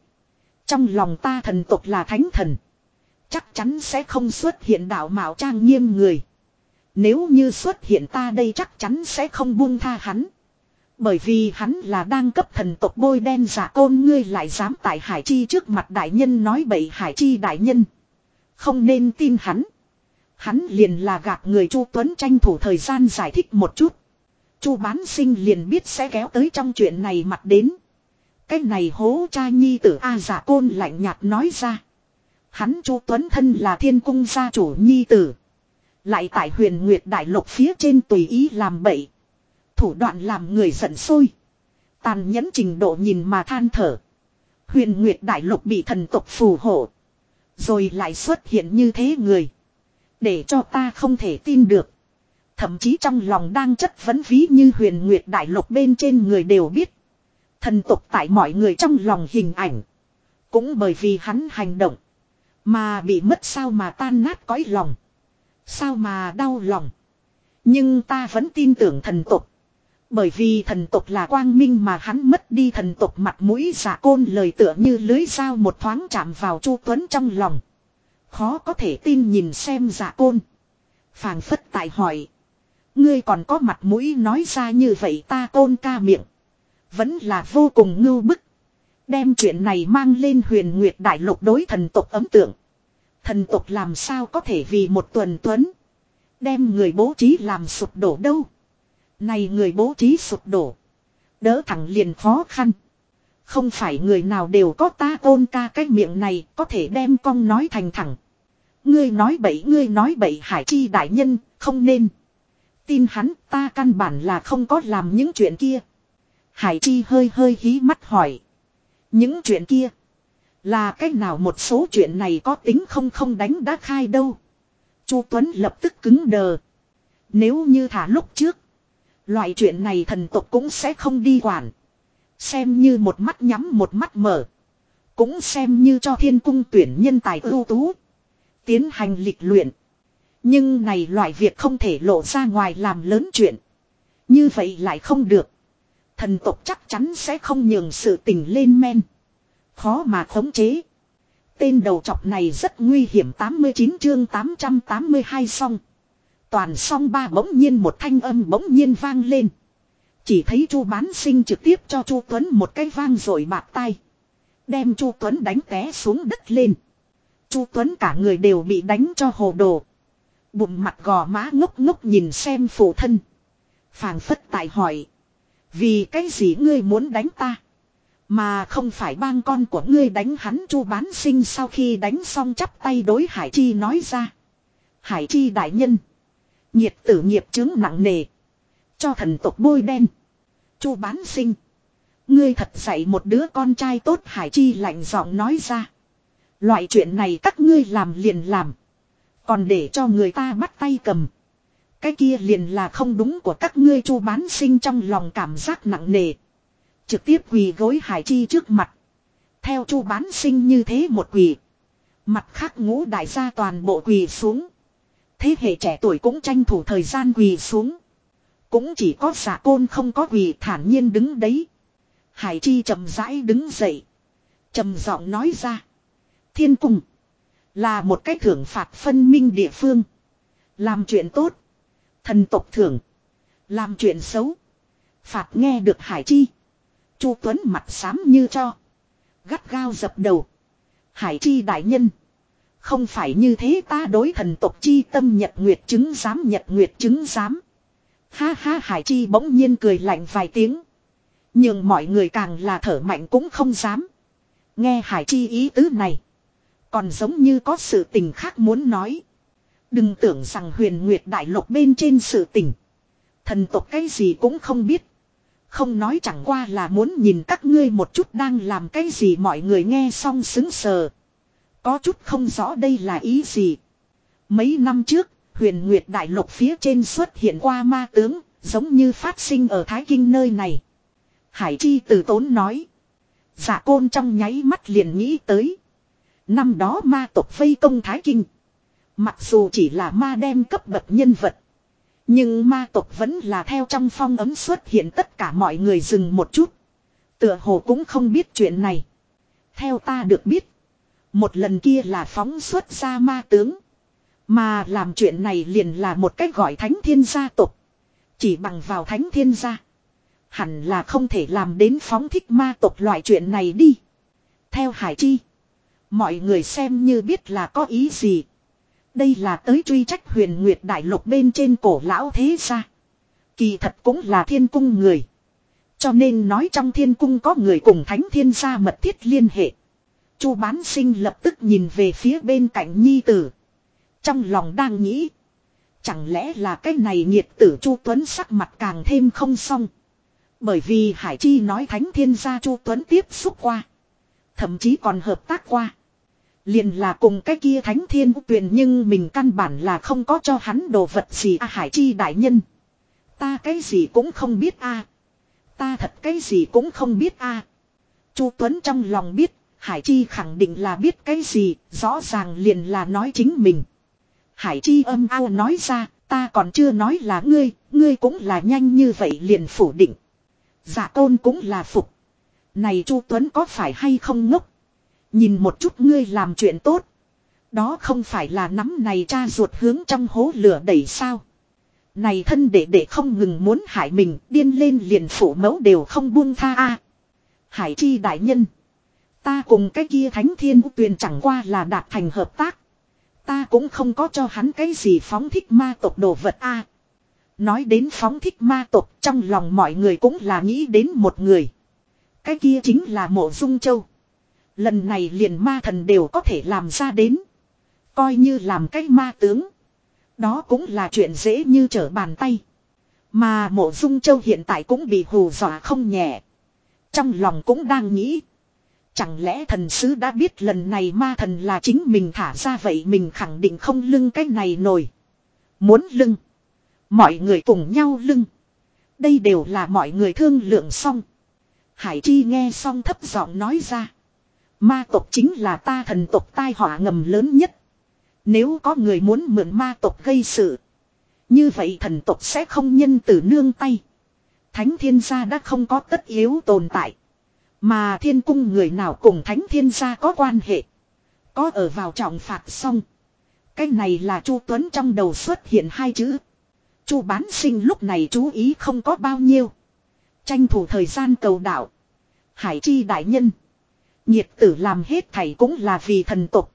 Trong lòng ta thần tộc là thánh thần. Chắc chắn sẽ không xuất hiện đạo mạo trang nghiêm người. Nếu như xuất hiện ta đây chắc chắn sẽ không buông tha hắn. Bởi vì hắn là đang cấp thần tộc bôi đen giả côn ngươi lại dám tại Hải Chi trước mặt đại nhân nói bậy Hải Chi đại nhân. Không nên tin hắn. Hắn liền là gạt người Chu Tuấn tranh thủ thời gian giải thích một chút. Chu bán sinh liền biết sẽ kéo tới trong chuyện này mặt đến. Cái này hố cha nhi tử A giả côn lạnh nhạt nói ra. Hắn Chu Tuấn Thân là thiên cung gia chủ nhi tử. Lại tại huyền Nguyệt Đại Lục phía trên tùy ý làm bậy. Thủ đoạn làm người giận sôi. Tàn nhẫn trình độ nhìn mà than thở. Huyền Nguyệt Đại Lục bị thần tộc phù hộ. Rồi lại xuất hiện như thế người. Để cho ta không thể tin được. Thậm chí trong lòng đang chất vấn ví như huyền Nguyệt Đại Lục bên trên người đều biết. Thần tộc tại mọi người trong lòng hình ảnh. Cũng bởi vì hắn hành động. Mà bị mất sao mà tan nát cõi lòng. Sao mà đau lòng. Nhưng ta vẫn tin tưởng thần tộc. Bởi vì thần tộc là quang minh mà hắn mất đi thần tộc mặt mũi giả côn lời tựa như lưới dao một thoáng chạm vào Chu Tuấn trong lòng. Khó có thể tin nhìn xem giả côn. phàng phất tại hỏi. Ngươi còn có mặt mũi nói ra như vậy ta côn ca miệng. Vẫn là vô cùng ngưu bức. Đem chuyện này mang lên huyền nguyệt đại lục đối thần tộc ấm tượng. Thần tộc làm sao có thể vì một tuần tuấn. Đem người bố trí làm sụp đổ đâu. Này người bố trí sụp đổ. Đỡ thẳng liền khó khăn. Không phải người nào đều có ta ôn ca cái miệng này có thể đem con nói thành thẳng. Ngươi nói bậy ngươi nói bậy hải chi đại nhân, không nên. Tin hắn ta căn bản là không có làm những chuyện kia. Hải chi hơi hơi hí mắt hỏi. Những chuyện kia. Là cách nào một số chuyện này có tính không không đánh đã khai đâu. Chu Tuấn lập tức cứng đờ. Nếu như thả lúc trước. Loại chuyện này thần tộc cũng sẽ không đi quản. Xem như một mắt nhắm một mắt mở. Cũng xem như cho thiên cung tuyển nhân tài ưu tú. Tiến hành lịch luyện. Nhưng này loại việc không thể lộ ra ngoài làm lớn chuyện. Như vậy lại không được. Thần tộc chắc chắn sẽ không nhường sự tình lên men. Khó mà khống chế. Tên đầu chọc này rất nguy hiểm 89 chương 882 xong. Toàn song ba bỗng nhiên một thanh âm bỗng nhiên vang lên. Chỉ thấy chu bán sinh trực tiếp cho chu Tuấn một cái vang rồi bạc tay. Đem chu Tuấn đánh té xuống đất lên chu Tuấn cả người đều bị đánh cho hồ đồ. Bụng mặt gò má ngốc ngốc nhìn xem phụ thân. phảng phất tại hỏi. Vì cái gì ngươi muốn đánh ta? Mà không phải bang con của ngươi đánh hắn chu bán sinh sau khi đánh xong chắp tay đối Hải Chi nói ra. Hải Chi đại nhân. Nhiệt tử nghiệp chứng nặng nề. Cho thần tộc bôi đen. chu bán sinh. Ngươi thật dạy một đứa con trai tốt Hải Chi lạnh giọng nói ra. Loại chuyện này các ngươi làm liền làm. Còn để cho người ta bắt tay cầm. Cái kia liền là không đúng của các ngươi chu bán sinh trong lòng cảm giác nặng nề. Trực tiếp quỳ gối hải chi trước mặt. Theo chu bán sinh như thế một quỳ. Mặt khác ngũ đại gia toàn bộ quỳ xuống. Thế hệ trẻ tuổi cũng tranh thủ thời gian quỳ xuống. Cũng chỉ có giả côn không có quỳ thản nhiên đứng đấy. Hải chi chậm rãi đứng dậy. trầm giọng nói ra. Thiên cung. Là một cái thưởng phạt phân minh địa phương. Làm chuyện tốt. Thần tộc thưởng. Làm chuyện xấu. Phạt nghe được hải chi. Chu Tuấn mặt xám như cho. Gắt gao dập đầu. Hải chi đại nhân. Không phải như thế ta đối thần tộc chi tâm nhật nguyệt chứng giám nhật nguyệt chứng giám. Ha ha hải chi bỗng nhiên cười lạnh vài tiếng. Nhưng mọi người càng là thở mạnh cũng không dám. Nghe hải chi ý tứ này. Còn giống như có sự tình khác muốn nói. Đừng tưởng rằng huyền nguyệt đại lục bên trên sự tình. Thần tộc cái gì cũng không biết. Không nói chẳng qua là muốn nhìn các ngươi một chút đang làm cái gì mọi người nghe xong xứng sờ. Có chút không rõ đây là ý gì. Mấy năm trước, huyền nguyệt đại lục phía trên xuất hiện qua ma tướng, giống như phát sinh ở Thái Kinh nơi này. Hải Chi từ tốn nói. Giả côn trong nháy mắt liền nghĩ tới. Năm đó ma tộc vây công Thái Kinh. Mặc dù chỉ là ma đem cấp bậc nhân vật. Nhưng ma tộc vẫn là theo trong phong ấm xuất hiện tất cả mọi người dừng một chút. Tựa hồ cũng không biết chuyện này. Theo ta được biết. Một lần kia là phóng xuất ra ma tướng. Mà làm chuyện này liền là một cách gọi thánh thiên gia tộc. Chỉ bằng vào thánh thiên gia. Hẳn là không thể làm đến phóng thích ma tộc loại chuyện này đi. Theo Hải Chi. Mọi người xem như biết là có ý gì. Đây là tới truy trách huyền nguyệt đại lục bên trên cổ lão thế gia. Kỳ thật cũng là thiên cung người. Cho nên nói trong thiên cung có người cùng thánh thiên gia mật thiết liên hệ. Chu bán sinh lập tức nhìn về phía bên cạnh nhi tử. Trong lòng đang nghĩ. Chẳng lẽ là cái này nhiệt tử Chu Tuấn sắc mặt càng thêm không xong. Bởi vì Hải Chi nói Thánh Thiên gia Chu Tuấn tiếp xúc qua. Thậm chí còn hợp tác qua. Liền là cùng cái kia Thánh Thiên Tuyền nhưng mình căn bản là không có cho hắn đồ vật gì à Hải Chi đại nhân. Ta cái gì cũng không biết a Ta thật cái gì cũng không biết a Chu Tuấn trong lòng biết, Hải Chi khẳng định là biết cái gì, rõ ràng liền là nói chính mình. Hải Chi âm ao nói ra, ta còn chưa nói là ngươi, ngươi cũng là nhanh như vậy liền phủ định. Dạ tôn cũng là phục. Này Chu Tuấn có phải hay không ngốc? Nhìn một chút ngươi làm chuyện tốt. Đó không phải là nắm này cha ruột hướng trong hố lửa đẩy sao. Này thân đệ đệ không ngừng muốn hại mình, điên lên liền phủ mẫu đều không buông tha a. Hải chi đại nhân. Ta cùng cái kia thánh thiên tuyền chẳng qua là đạt thành hợp tác. Ta cũng không có cho hắn cái gì phóng thích ma tộc đồ vật a. Nói đến phóng thích ma tộc trong lòng mọi người cũng là nghĩ đến một người. Cái kia chính là mộ dung châu. Lần này liền ma thần đều có thể làm ra đến. Coi như làm cái ma tướng. Đó cũng là chuyện dễ như trở bàn tay. Mà mộ dung châu hiện tại cũng bị hù dọa không nhẹ. Trong lòng cũng đang nghĩ. Chẳng lẽ thần sứ đã biết lần này ma thần là chính mình thả ra vậy mình khẳng định không lưng cái này nổi. Muốn lưng. Mọi người cùng nhau lưng. Đây đều là mọi người thương lượng xong. Hải Chi nghe xong thấp giọng nói ra. Ma tộc chính là ta thần tộc tai họa ngầm lớn nhất. Nếu có người muốn mượn ma tộc gây sự. Như vậy thần tộc sẽ không nhân từ nương tay. Thánh thiên gia đã không có tất yếu tồn tại. Mà thiên cung người nào cùng thánh thiên gia có quan hệ. Có ở vào trọng phạt xong. Cái này là Chu Tuấn trong đầu xuất hiện hai chữ. Chu bán sinh lúc này chú ý không có bao nhiêu. Tranh thủ thời gian cầu đạo. Hải chi đại nhân. Nhiệt tử làm hết thảy cũng là vì thần tục.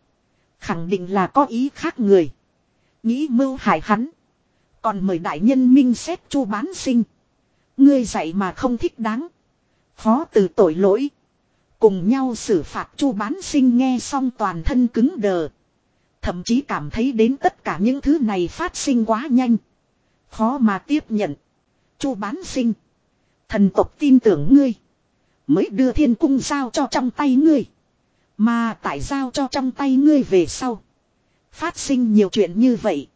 Khẳng định là có ý khác người. Nghĩ mưu hại hắn. Còn mời đại nhân minh xét chu bán sinh. Ngươi dạy mà không thích đáng. Phó từ tội lỗi. Cùng nhau xử phạt chu bán sinh nghe xong toàn thân cứng đờ. Thậm chí cảm thấy đến tất cả những thứ này phát sinh quá nhanh. Khó mà tiếp nhận. chu bán sinh. Thần tộc tin tưởng ngươi. Mới đưa thiên cung giao cho trong tay ngươi. Mà tại giao cho trong tay ngươi về sau. Phát sinh nhiều chuyện như vậy.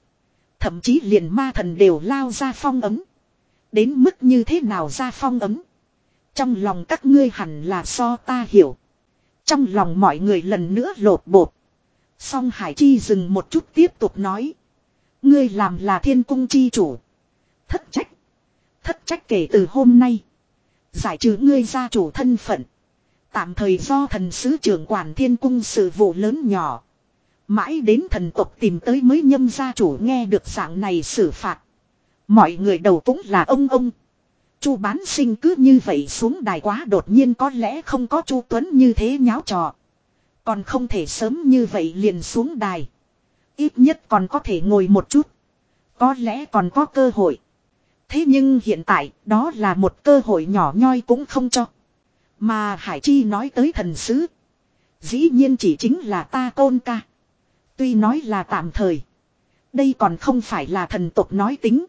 Thậm chí liền ma thần đều lao ra phong ấm. Đến mức như thế nào ra phong ấm. Trong lòng các ngươi hẳn là so ta hiểu. Trong lòng mọi người lần nữa lột bột. Song Hải Chi dừng một chút tiếp tục nói. Ngươi làm là thiên cung chi chủ. Thất trách. Thất trách kể từ hôm nay. Giải trừ ngươi gia chủ thân phận. Tạm thời do thần sứ trưởng quản thiên cung sự vụ lớn nhỏ. Mãi đến thần tộc tìm tới mới nhâm gia chủ nghe được dạng này xử phạt. Mọi người đầu cũng là ông ông. Chu bán sinh cứ như vậy xuống đài quá đột nhiên có lẽ không có Chu Tuấn như thế nháo trò. Còn không thể sớm như vậy liền xuống đài. Ít nhất còn có thể ngồi một chút. Có lẽ còn có cơ hội. Thế nhưng hiện tại đó là một cơ hội nhỏ nhoi cũng không cho. Mà Hải Chi nói tới thần sứ. Dĩ nhiên chỉ chính là ta côn ca. Tuy nói là tạm thời. Đây còn không phải là thần tộc nói tính.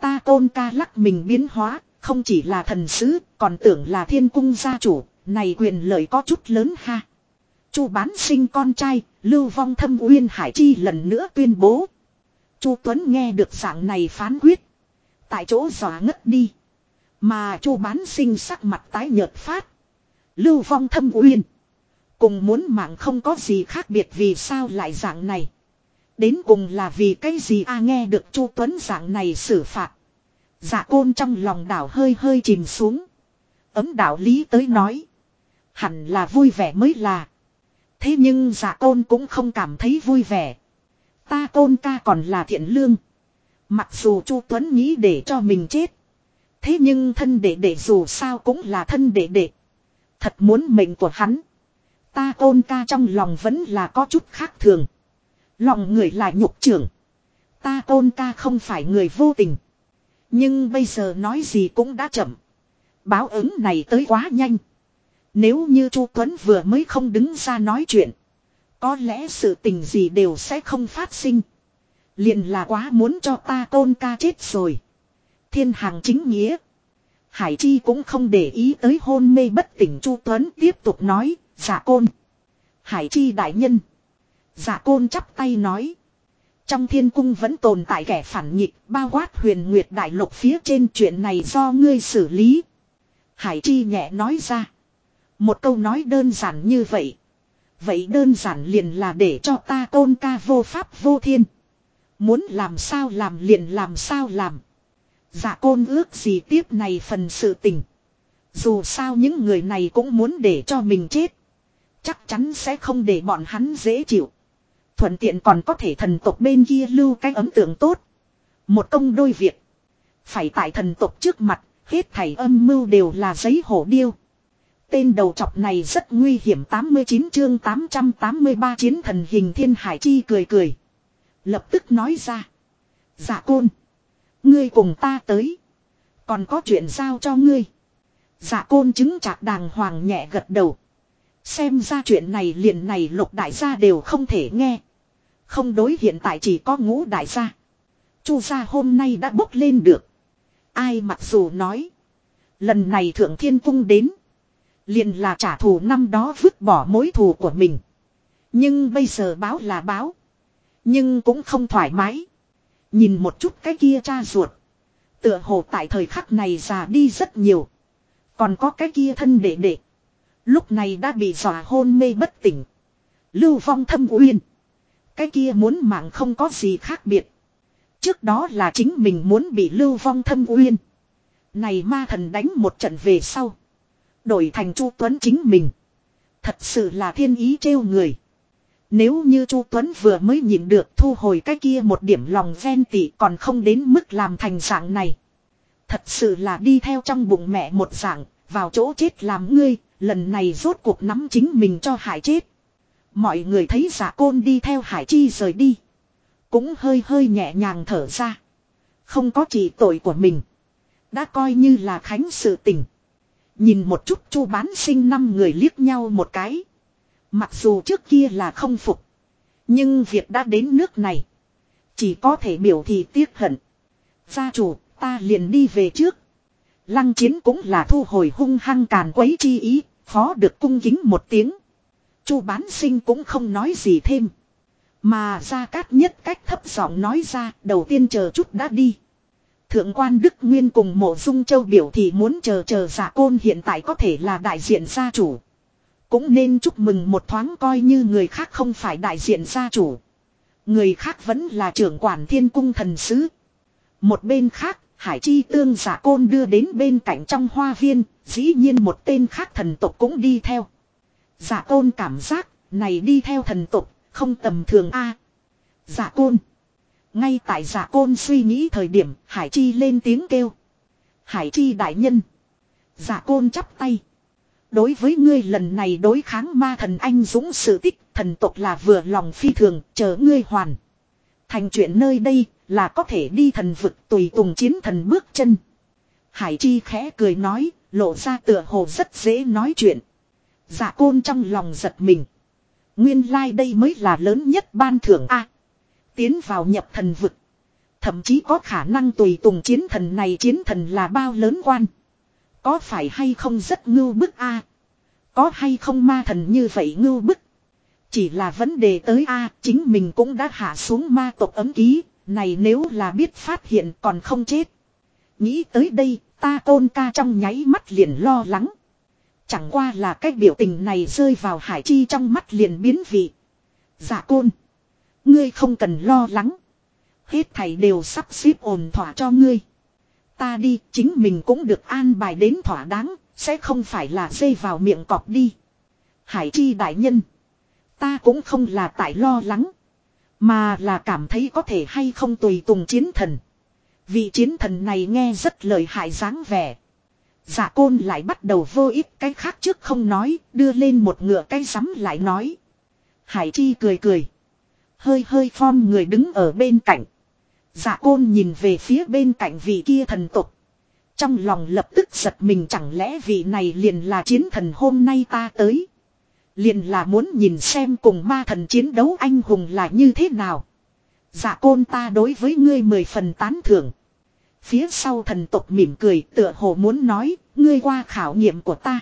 Ta côn ca lắc mình biến hóa, không chỉ là thần sứ, còn tưởng là thiên cung gia chủ, này quyền lợi có chút lớn ha. Chu bán sinh con trai, lưu vong thâm uyên hải chi lần nữa tuyên bố. Chu Tuấn nghe được dạng này phán quyết. Tại chỗ dọa ngất đi. Mà chu bán sinh sắc mặt tái nhợt phát. Lưu vong thâm uyên. Cùng muốn mạng không có gì khác biệt vì sao lại dạng này. Đến cùng là vì cái gì a nghe được chu Tuấn dạng này xử phạt. Dạ côn trong lòng đảo hơi hơi chìm xuống. Ấm đạo lý tới nói. Hẳn là vui vẻ mới là. Thế nhưng dạ côn cũng không cảm thấy vui vẻ. Ta côn ca còn là thiện lương. Mặc dù Chu Tuấn nghĩ để cho mình chết. Thế nhưng thân đệ đệ dù sao cũng là thân đệ đệ. Thật muốn mệnh của hắn. Ta ôn ca trong lòng vẫn là có chút khác thường. Lòng người là nhục trưởng. Ta ôn ca không phải người vô tình. Nhưng bây giờ nói gì cũng đã chậm. Báo ứng này tới quá nhanh. Nếu như Chu Tuấn vừa mới không đứng ra nói chuyện. Có lẽ sự tình gì đều sẽ không phát sinh. Liền là quá muốn cho ta tôn ca chết rồi. Thiên hàng chính nghĩa. Hải Chi cũng không để ý tới hôn mê bất tỉnh Chu Tuấn tiếp tục nói, giả côn. Hải Chi đại nhân. Giả côn chắp tay nói. Trong thiên cung vẫn tồn tại kẻ phản nghịch, bao quát huyền nguyệt đại lục phía trên chuyện này do ngươi xử lý. Hải Chi nhẹ nói ra. Một câu nói đơn giản như vậy. Vậy đơn giản liền là để cho ta tôn ca vô pháp vô thiên. Muốn làm sao làm liền làm sao làm. Dạ côn ước gì tiếp này phần sự tình. Dù sao những người này cũng muốn để cho mình chết. Chắc chắn sẽ không để bọn hắn dễ chịu. Thuận tiện còn có thể thần tộc bên kia lưu cái ấn tượng tốt. Một công đôi việc. Phải tại thần tộc trước mặt, hết thảy âm mưu đều là giấy hổ điêu. Tên đầu chọc này rất nguy hiểm 89 chương 883 chiến thần hình thiên hải chi cười cười. Lập tức nói ra. Dạ côn. Ngươi cùng ta tới. Còn có chuyện giao cho ngươi. Dạ côn chứng chạc đàng hoàng nhẹ gật đầu. Xem ra chuyện này liền này lục đại gia đều không thể nghe. Không đối hiện tại chỉ có ngũ đại gia. Chu gia hôm nay đã bốc lên được. Ai mặc dù nói. Lần này thượng thiên cung đến. Liền là trả thù năm đó vứt bỏ mối thù của mình. Nhưng bây giờ báo là báo. Nhưng cũng không thoải mái. Nhìn một chút cái kia cha ruột. Tựa hồ tại thời khắc này già đi rất nhiều. Còn có cái kia thân đệ đệ. Lúc này đã bị dọa hôn mê bất tỉnh. Lưu vong thâm uyên. Cái kia muốn mạng không có gì khác biệt. Trước đó là chính mình muốn bị lưu vong thâm uyên. Này ma thần đánh một trận về sau. Đổi thành Chu Tuấn chính mình. Thật sự là thiên ý trêu người. Nếu như Chu Tuấn vừa mới nhìn được thu hồi cái kia một điểm lòng ven tị còn không đến mức làm thành dạng này. Thật sự là đi theo trong bụng mẹ một dạng, vào chỗ chết làm ngươi, lần này rốt cuộc nắm chính mình cho hải chết. Mọi người thấy giả côn đi theo hải chi rời đi. Cũng hơi hơi nhẹ nhàng thở ra. Không có chỉ tội của mình. Đã coi như là khánh sự tình. Nhìn một chút chu bán sinh năm người liếc nhau một cái. Mặc dù trước kia là không phục. Nhưng việc đã đến nước này. Chỉ có thể biểu thị tiếc hận. Gia chủ, ta liền đi về trước. Lăng chiến cũng là thu hồi hung hăng càn quấy chi ý, phó được cung kính một tiếng. Chu bán sinh cũng không nói gì thêm. Mà ra cát nhất cách thấp giọng nói ra, đầu tiên chờ chút đã đi. Thượng quan Đức Nguyên cùng mộ dung châu biểu thì muốn chờ chờ giả côn hiện tại có thể là đại diện gia chủ. Cũng nên chúc mừng một thoáng coi như người khác không phải đại diện gia chủ. Người khác vẫn là trưởng quản thiên cung thần sứ. Một bên khác, Hải Chi tương giả côn đưa đến bên cạnh trong hoa viên, dĩ nhiên một tên khác thần tộc cũng đi theo. Giả côn cảm giác, này đi theo thần tộc, không tầm thường a. Giả côn. Ngay tại giả côn suy nghĩ thời điểm, Hải Chi lên tiếng kêu. Hải Chi đại nhân. Giả côn chắp tay. Đối với ngươi lần này đối kháng ma thần anh dũng sự tích, thần tộc là vừa lòng phi thường, chờ ngươi hoàn. Thành chuyện nơi đây, là có thể đi thần vực tùy tùng chiến thần bước chân. Hải Chi khẽ cười nói, lộ ra tựa hồ rất dễ nói chuyện. giả côn trong lòng giật mình. Nguyên lai like đây mới là lớn nhất ban thưởng A. tiến vào nhập thần vực. Thậm chí có khả năng tùy tùng chiến thần này chiến thần là bao lớn quan. Có phải hay không rất ngưu bức a Có hay không ma thần như vậy ngưu bức? Chỉ là vấn đề tới a chính mình cũng đã hạ xuống ma tộc ấm ký, này nếu là biết phát hiện còn không chết. Nghĩ tới đây, ta tôn ca trong nháy mắt liền lo lắng. Chẳng qua là cái biểu tình này rơi vào hải chi trong mắt liền biến vị. Dạ côn. Ngươi không cần lo lắng. Hết thầy đều sắp xếp ổn thỏa cho ngươi. Ta đi, chính mình cũng được an bài đến thỏa đáng, sẽ không phải là dây vào miệng cọp đi. Hải chi đại nhân. Ta cũng không là tại lo lắng. Mà là cảm thấy có thể hay không tùy tùng chiến thần. Vị chiến thần này nghe rất lời hại dáng vẻ. Giả côn lại bắt đầu vô ích cái khác trước không nói, đưa lên một ngựa cái rắm lại nói. Hải chi cười cười. Hơi hơi form người đứng ở bên cạnh. Dạ côn nhìn về phía bên cạnh vị kia thần tục. Trong lòng lập tức giật mình chẳng lẽ vị này liền là chiến thần hôm nay ta tới. Liền là muốn nhìn xem cùng ma thần chiến đấu anh hùng là như thế nào. Dạ côn ta đối với ngươi mười phần tán thưởng. Phía sau thần tộc mỉm cười tựa hồ muốn nói, ngươi qua khảo nghiệm của ta.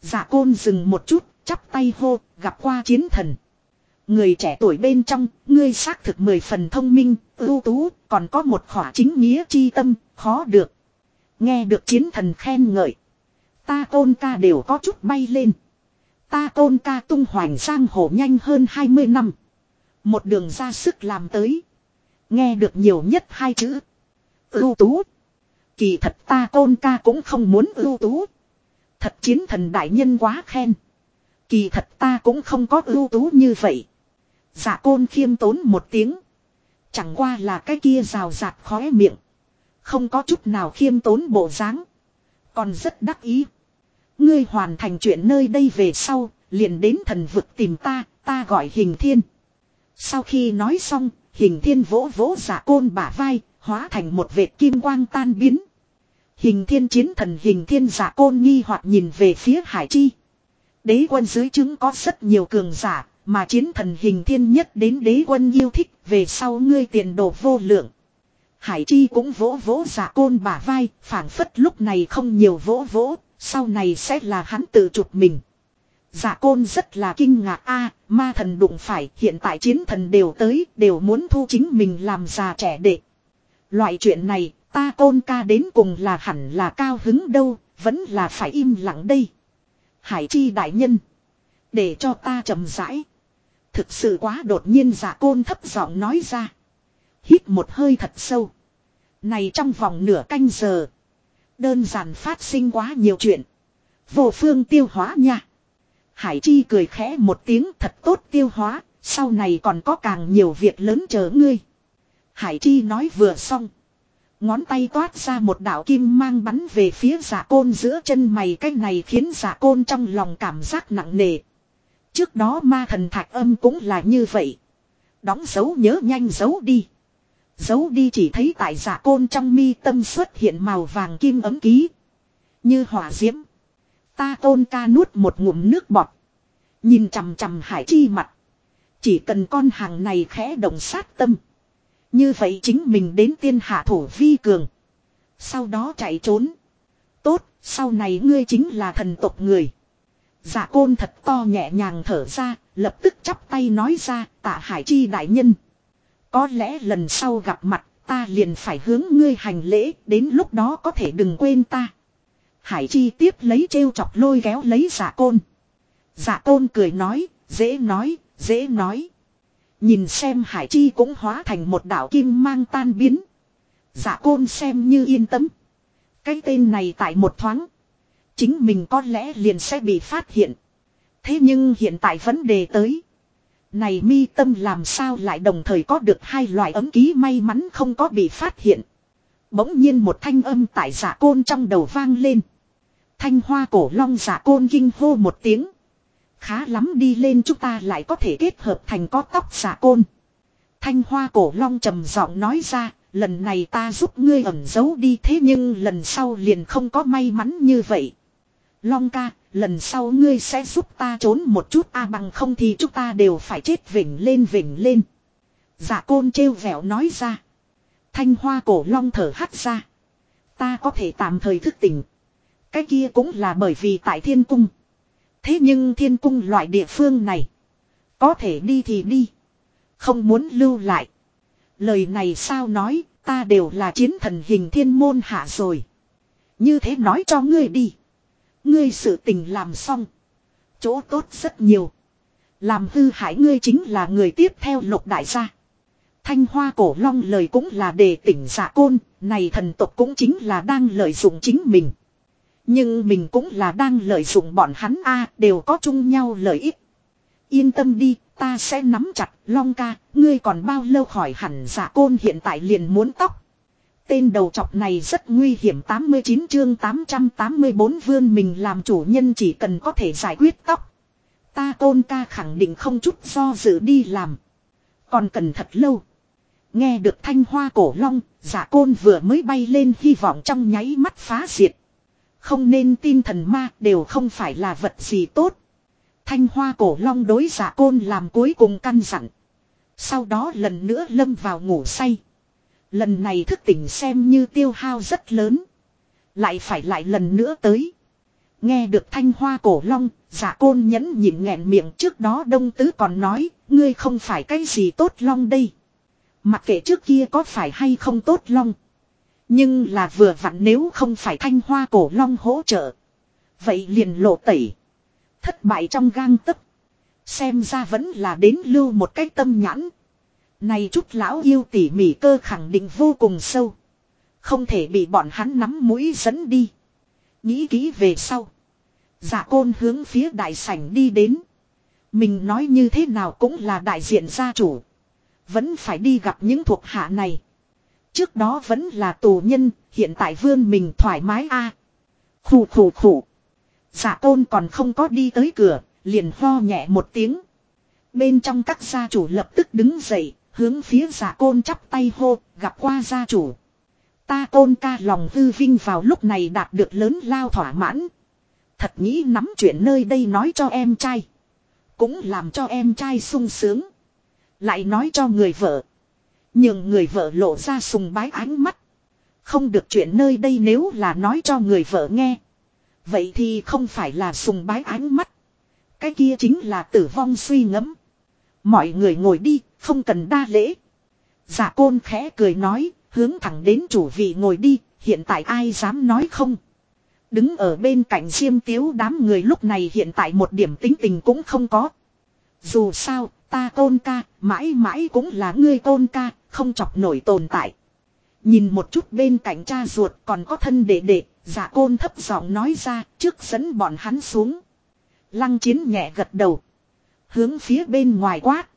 Dạ côn dừng một chút, chắp tay hô, gặp qua chiến thần. Người trẻ tuổi bên trong, ngươi xác thực mười phần thông minh, ưu tú, còn có một khỏa chính nghĩa chi tâm, khó được. Nghe được chiến thần khen ngợi. Ta tôn ca đều có chút bay lên. Ta tôn ca tung hoành giang hồ nhanh hơn 20 năm. Một đường ra sức làm tới. Nghe được nhiều nhất hai chữ. Ưu tú. Kỳ thật ta tôn ca cũng không muốn ưu tú. Thật chiến thần đại nhân quá khen. Kỳ thật ta cũng không có ưu tú như vậy. Dạ côn khiêm tốn một tiếng. Chẳng qua là cái kia rào rạt khóe miệng. Không có chút nào khiêm tốn bộ dáng. Còn rất đắc ý. Ngươi hoàn thành chuyện nơi đây về sau, liền đến thần vực tìm ta, ta gọi hình thiên. Sau khi nói xong, hình thiên vỗ vỗ giả côn bả vai, hóa thành một vệt kim quang tan biến. Hình thiên chiến thần hình thiên giả côn nghi hoặc nhìn về phía hải chi. Đế quân dưới chứng có rất nhiều cường giả, mà chiến thần hình thiên nhất đến đế quân yêu thích, về sau ngươi tiền đồ vô lượng. Hải chi cũng vỗ vỗ giả côn bả vai, phảng phất lúc này không nhiều vỗ vỗ, sau này sẽ là hắn tự chụp mình. Giả côn rất là kinh ngạc a ma thần đụng phải hiện tại chiến thần đều tới đều muốn thu chính mình làm già trẻ đệ. Loại chuyện này ta côn ca đến cùng là hẳn là cao hứng đâu vẫn là phải im lặng đây. Hải chi đại nhân. Để cho ta chậm rãi. Thực sự quá đột nhiên giả côn thấp giọng nói ra. Hít một hơi thật sâu. Này trong vòng nửa canh giờ. Đơn giản phát sinh quá nhiều chuyện. Vô phương tiêu hóa nha. Hải Chi cười khẽ một tiếng thật tốt tiêu hóa, sau này còn có càng nhiều việc lớn chờ ngươi. Hải Chi nói vừa xong. Ngón tay toát ra một đạo kim mang bắn về phía giả côn giữa chân mày cái này khiến giả côn trong lòng cảm giác nặng nề. Trước đó ma thần thạch âm cũng là như vậy. Đóng dấu nhớ nhanh dấu đi. dấu đi chỉ thấy tại giả côn trong mi tâm xuất hiện màu vàng kim ấm ký. Như hỏa diễm. Ta tôn ca nuốt một ngụm nước bọt. Nhìn chằm chằm hải chi mặt. Chỉ cần con hàng này khẽ động sát tâm. Như vậy chính mình đến tiên hạ thủ vi cường. Sau đó chạy trốn. Tốt, sau này ngươi chính là thần tộc người. Giả côn thật to nhẹ nhàng thở ra, lập tức chắp tay nói ra, tạ hải chi đại nhân. Có lẽ lần sau gặp mặt, ta liền phải hướng ngươi hành lễ, đến lúc đó có thể đừng quên ta. Hải chi tiếp lấy trêu chọc lôi kéo lấy giả côn. Giả côn cười nói, dễ nói, dễ nói. Nhìn xem hải chi cũng hóa thành một đảo kim mang tan biến. Giả côn xem như yên tâm. Cái tên này tại một thoáng. Chính mình có lẽ liền sẽ bị phát hiện. Thế nhưng hiện tại vấn đề tới. Này mi tâm làm sao lại đồng thời có được hai loại ấm ký may mắn không có bị phát hiện. Bỗng nhiên một thanh âm tại giả côn trong đầu vang lên. Thanh hoa cổ long giả côn kinh hô một tiếng. Khá lắm đi lên chúng ta lại có thể kết hợp thành có tóc giả côn. Thanh hoa cổ long trầm giọng nói ra, lần này ta giúp ngươi ẩn giấu đi thế nhưng lần sau liền không có may mắn như vậy. Long ca, lần sau ngươi sẽ giúp ta trốn một chút a bằng không thì chúng ta đều phải chết vỉnh lên vỉnh lên. Giả côn trêu vẻo nói ra. Thanh hoa cổ long thở hắt ra. Ta có thể tạm thời thức tỉnh. Cái kia cũng là bởi vì tại thiên cung. Thế nhưng thiên cung loại địa phương này. Có thể đi thì đi. Không muốn lưu lại. Lời này sao nói, ta đều là chiến thần hình thiên môn hạ rồi. Như thế nói cho ngươi đi. Ngươi sự tình làm xong. Chỗ tốt rất nhiều. Làm hư hại ngươi chính là người tiếp theo lục đại gia. Thanh hoa cổ long lời cũng là để tỉnh giả côn, này thần tộc cũng chính là đang lợi dụng chính mình. Nhưng mình cũng là đang lợi dụng bọn hắn a đều có chung nhau lợi ích. Yên tâm đi, ta sẽ nắm chặt, long ca, ngươi còn bao lâu khỏi hẳn giả côn hiện tại liền muốn tóc. Tên đầu chọc này rất nguy hiểm 89 chương 884 vương mình làm chủ nhân chỉ cần có thể giải quyết tóc. Ta tôn ca khẳng định không chút do dự đi làm. Còn cần thật lâu. Nghe được thanh hoa cổ long, giả côn vừa mới bay lên hy vọng trong nháy mắt phá diệt. Không nên tin thần ma đều không phải là vật gì tốt. Thanh hoa cổ long đối giả côn làm cuối cùng căn dặn. Sau đó lần nữa lâm vào ngủ say. Lần này thức tỉnh xem như tiêu hao rất lớn. Lại phải lại lần nữa tới. Nghe được thanh hoa cổ long, giả côn nhẫn nhịn nghẹn miệng trước đó đông tứ còn nói, ngươi không phải cái gì tốt long đây. Mặc kệ trước kia có phải hay không tốt long. Nhưng là vừa vặn nếu không phải thanh hoa cổ long hỗ trợ. Vậy liền lộ tẩy. Thất bại trong gang tấc. Xem ra vẫn là đến lưu một cái tâm nhãn. Này chút lão yêu tỉ mỉ cơ khẳng định vô cùng sâu. Không thể bị bọn hắn nắm mũi dẫn đi. Nghĩ kỹ về sau. giả côn hướng phía đại sảnh đi đến. Mình nói như thế nào cũng là đại diện gia chủ. Vẫn phải đi gặp những thuộc hạ này. Trước đó vẫn là tù nhân, hiện tại vươn mình thoải mái a. À. Khủ khủ khủ. Dạ giả tôn còn không có đi tới cửa, liền ho nhẹ một tiếng. Bên trong các gia chủ lập tức đứng dậy, hướng phía giả côn chắp tay hô, gặp qua gia chủ. Ta côn ca lòng hư vinh vào lúc này đạt được lớn lao thỏa mãn. Thật nghĩ nắm chuyện nơi đây nói cho em trai. Cũng làm cho em trai sung sướng. Lại nói cho người vợ. Nhưng người vợ lộ ra sùng bái ánh mắt. Không được chuyện nơi đây nếu là nói cho người vợ nghe. Vậy thì không phải là sùng bái ánh mắt. Cái kia chính là tử vong suy ngẫm. Mọi người ngồi đi, không cần đa lễ. Giả côn khẽ cười nói, hướng thẳng đến chủ vị ngồi đi, hiện tại ai dám nói không. Đứng ở bên cạnh diêm tiếu đám người lúc này hiện tại một điểm tính tình cũng không có. Dù sao, ta tôn ca, mãi mãi cũng là ngươi tôn ca, không chọc nổi tồn tại. Nhìn một chút bên cạnh cha ruột còn có thân đệ đệ, giả côn thấp giọng nói ra trước dẫn bọn hắn xuống. Lăng chiến nhẹ gật đầu. Hướng phía bên ngoài quát.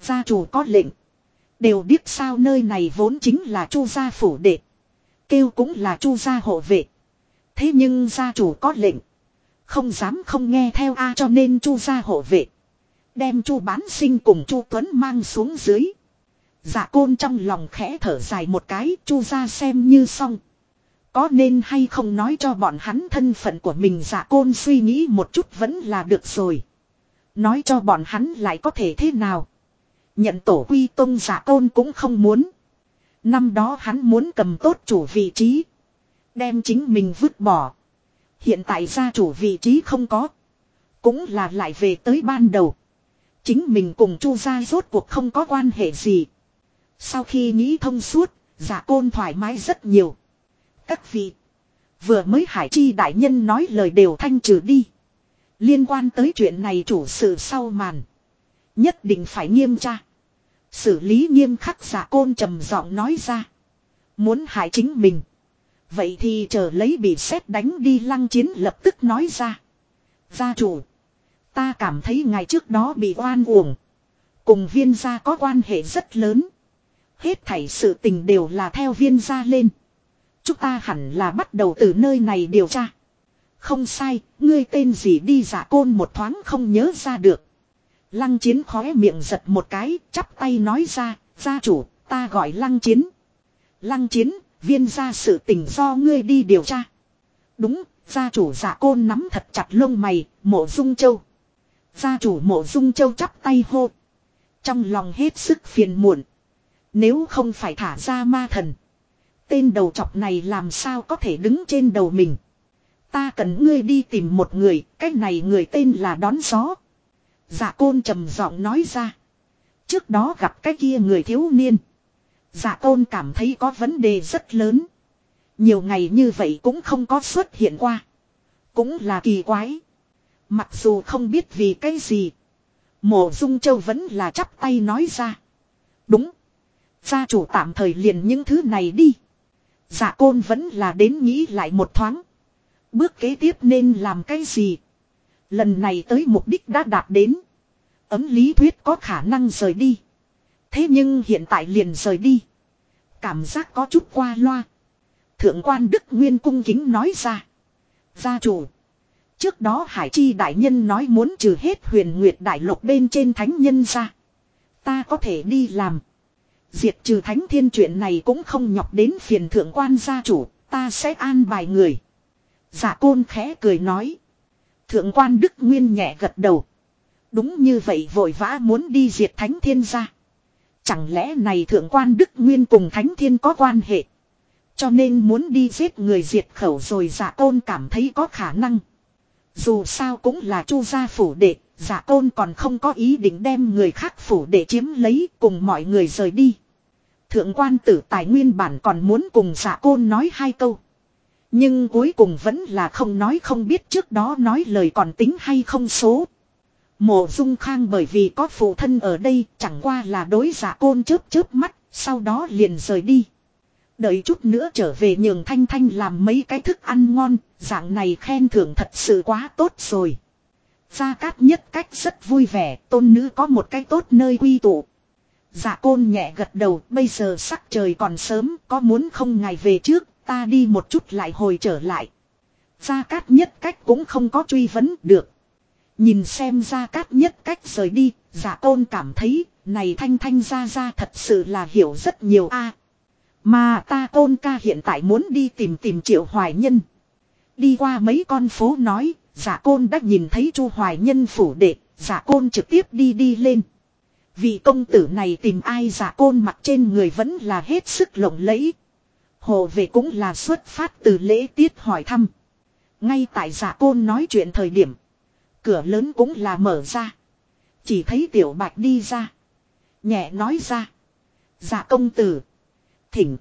Gia chủ có lệnh. Đều biết sao nơi này vốn chính là chu gia phủ đệ. Kêu cũng là chu gia hộ vệ. Thế nhưng gia chủ có lệnh. Không dám không nghe theo A cho nên chu gia hộ vệ. Đem chu bán sinh cùng chu Tuấn mang xuống dưới. Dạ côn trong lòng khẽ thở dài một cái, chu ra xem như xong. Có nên hay không nói cho bọn hắn thân phận của mình dạ côn suy nghĩ một chút vẫn là được rồi. Nói cho bọn hắn lại có thể thế nào. Nhận tổ quy tông giả tôn cũng không muốn. Năm đó hắn muốn cầm tốt chủ vị trí. Đem chính mình vứt bỏ. Hiện tại gia chủ vị trí không có. Cũng là lại về tới ban đầu. Chính mình cùng chu gia rốt cuộc không có quan hệ gì. Sau khi nghĩ thông suốt, giả côn thoải mái rất nhiều. Các vị. Vừa mới hải chi đại nhân nói lời đều thanh trừ đi. Liên quan tới chuyện này chủ sự sau màn. Nhất định phải nghiêm tra. Xử lý nghiêm khắc giả côn trầm giọng nói ra. Muốn hại chính mình. Vậy thì chờ lấy bị xét đánh đi lăng chiến lập tức nói ra. Gia chủ. Ta cảm thấy ngày trước đó bị oan uổng. Cùng viên gia có quan hệ rất lớn. Hết thảy sự tình đều là theo viên gia lên. Chúng ta hẳn là bắt đầu từ nơi này điều tra. Không sai, ngươi tên gì đi giả côn một thoáng không nhớ ra được. Lăng chiến khóe miệng giật một cái, chắp tay nói ra, gia chủ, ta gọi lăng chiến. Lăng chiến, viên gia sự tình do ngươi đi điều tra. Đúng, gia chủ giả côn nắm thật chặt lông mày, mộ dung châu. Gia chủ mộ dung châu chắp tay hô. Trong lòng hết sức phiền muộn. Nếu không phải thả ra ma thần. Tên đầu chọc này làm sao có thể đứng trên đầu mình. Ta cần ngươi đi tìm một người, cái này người tên là đón gió. Dạ côn trầm giọng nói ra. Trước đó gặp cái kia người thiếu niên. Dạ côn cảm thấy có vấn đề rất lớn. Nhiều ngày như vậy cũng không có xuất hiện qua. Cũng là kỳ quái. Mặc dù không biết vì cái gì. Mộ Dung Châu vẫn là chắp tay nói ra. Đúng. Gia chủ tạm thời liền những thứ này đi. Dạ côn vẫn là đến nghĩ lại một thoáng. Bước kế tiếp nên làm cái gì? Lần này tới mục đích đã đạt đến. Ấm lý thuyết có khả năng rời đi. Thế nhưng hiện tại liền rời đi. Cảm giác có chút qua loa. Thượng quan Đức Nguyên cung kính nói ra. Gia chủ. Trước đó Hải Chi Đại Nhân nói muốn trừ hết huyền nguyệt đại lục bên trên thánh nhân ra. Ta có thể đi làm. Diệt trừ thánh thiên chuyện này cũng không nhọc đến phiền thượng quan gia chủ, ta sẽ an bài người. giả côn khẽ cười nói. Thượng quan Đức Nguyên nhẹ gật đầu. Đúng như vậy vội vã muốn đi diệt thánh thiên gia. Chẳng lẽ này thượng quan Đức Nguyên cùng thánh thiên có quan hệ. Cho nên muốn đi giết người diệt khẩu rồi giả tôn cảm thấy có khả năng. Dù sao cũng là chu gia phủ đệ, giả tôn còn không có ý định đem người khác phủ đệ chiếm lấy cùng mọi người rời đi. Thượng quan tử tài nguyên bản còn muốn cùng dạ giả côn nói hai câu. Nhưng cuối cùng vẫn là không nói không biết trước đó nói lời còn tính hay không số. Mộ dung khang bởi vì có phụ thân ở đây chẳng qua là đối giả côn chớp chớp mắt, sau đó liền rời đi. Đợi chút nữa trở về nhường Thanh Thanh làm mấy cái thức ăn ngon, dạng này khen thưởng thật sự quá tốt rồi. Gia Cát nhất cách rất vui vẻ, tôn nữ có một cái tốt nơi quy tụ. Dạ côn nhẹ gật đầu, bây giờ sắc trời còn sớm, có muốn không ngày về trước, ta đi một chút lại hồi trở lại. Gia Cát nhất cách cũng không có truy vấn được. Nhìn xem Gia Cát nhất cách rời đi, giả tôn cảm thấy, này Thanh Thanh ra ra thật sự là hiểu rất nhiều a mà ta tôn ca hiện tại muốn đi tìm tìm triệu hoài nhân. Đi qua mấy con phố nói, giả côn đã nhìn thấy chu hoài nhân phủ đệ, giả côn trực tiếp đi đi lên. Vị công tử này tìm ai giả côn mặc trên người vẫn là hết sức lộng lẫy. Hồ về cũng là xuất phát từ lễ tiết hỏi thăm. Ngay tại giả côn nói chuyện thời điểm. Cửa lớn cũng là mở ra. Chỉ thấy tiểu bạch đi ra. Nhẹ nói ra. Giả công tử thỉnh.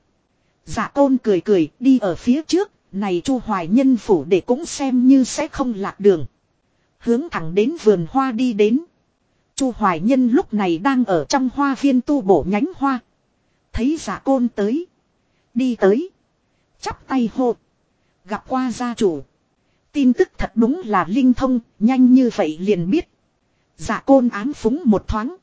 Dạ côn cười cười đi ở phía trước, này chu hoài nhân phủ để cũng xem như sẽ không lạc đường. Hướng thẳng đến vườn hoa đi đến. chu hoài nhân lúc này đang ở trong hoa viên tu bổ nhánh hoa. Thấy dạ côn tới. Đi tới. Chắp tay hô. Gặp qua gia chủ. Tin tức thật đúng là linh thông, nhanh như vậy liền biết. Dạ côn ám phúng một thoáng.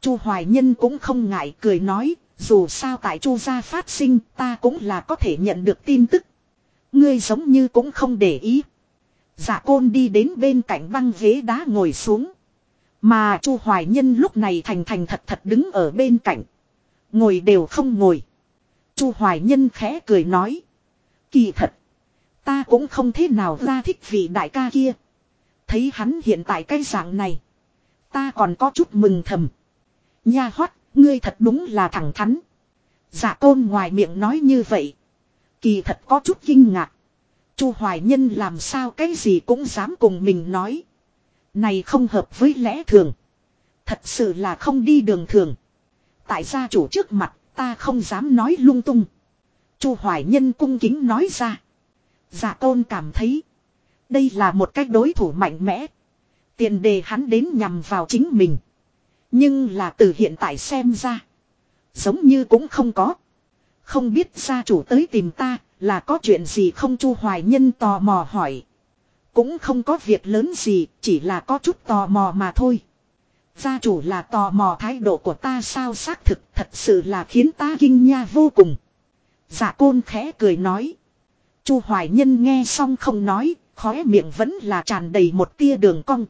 Chu Hoài Nhân cũng không ngại cười nói, dù sao tại chu gia phát sinh ta cũng là có thể nhận được tin tức. Ngươi giống như cũng không để ý. Dạ côn đi đến bên cạnh băng ghế đá ngồi xuống. Mà chu hoài nhân lúc này thành thành thật thật đứng ở bên cạnh. Ngồi đều không ngồi chu hoài nhân khẽ cười nói. Kỳ thật. Ta cũng không thế nào ra thích vị đại ca kia. Thấy hắn hiện tại cái dạng này. Ta còn có chút mừng thầm. Nha hoắt Ngươi thật đúng là thẳng thắn. Giả tôn ngoài miệng nói như vậy. Kỳ thật có chút kinh ngạc. Chu Hoài Nhân làm sao cái gì cũng dám cùng mình nói. Này không hợp với lẽ thường. Thật sự là không đi đường thường. Tại gia chủ trước mặt ta không dám nói lung tung. Chu Hoài Nhân cung kính nói ra. Giả tôn cảm thấy. Đây là một cách đối thủ mạnh mẽ. Tiền đề hắn đến nhằm vào chính mình. Nhưng là từ hiện tại xem ra. Giống như cũng không có. Không biết gia chủ tới tìm ta là có chuyện gì không chu hoài nhân tò mò hỏi. Cũng không có việc lớn gì, chỉ là có chút tò mò mà thôi. Gia chủ là tò mò thái độ của ta sao xác thực thật sự là khiến ta kinh nha vô cùng. Giả côn khẽ cười nói. Chu hoài nhân nghe xong không nói, khóe miệng vẫn là tràn đầy một tia đường cong.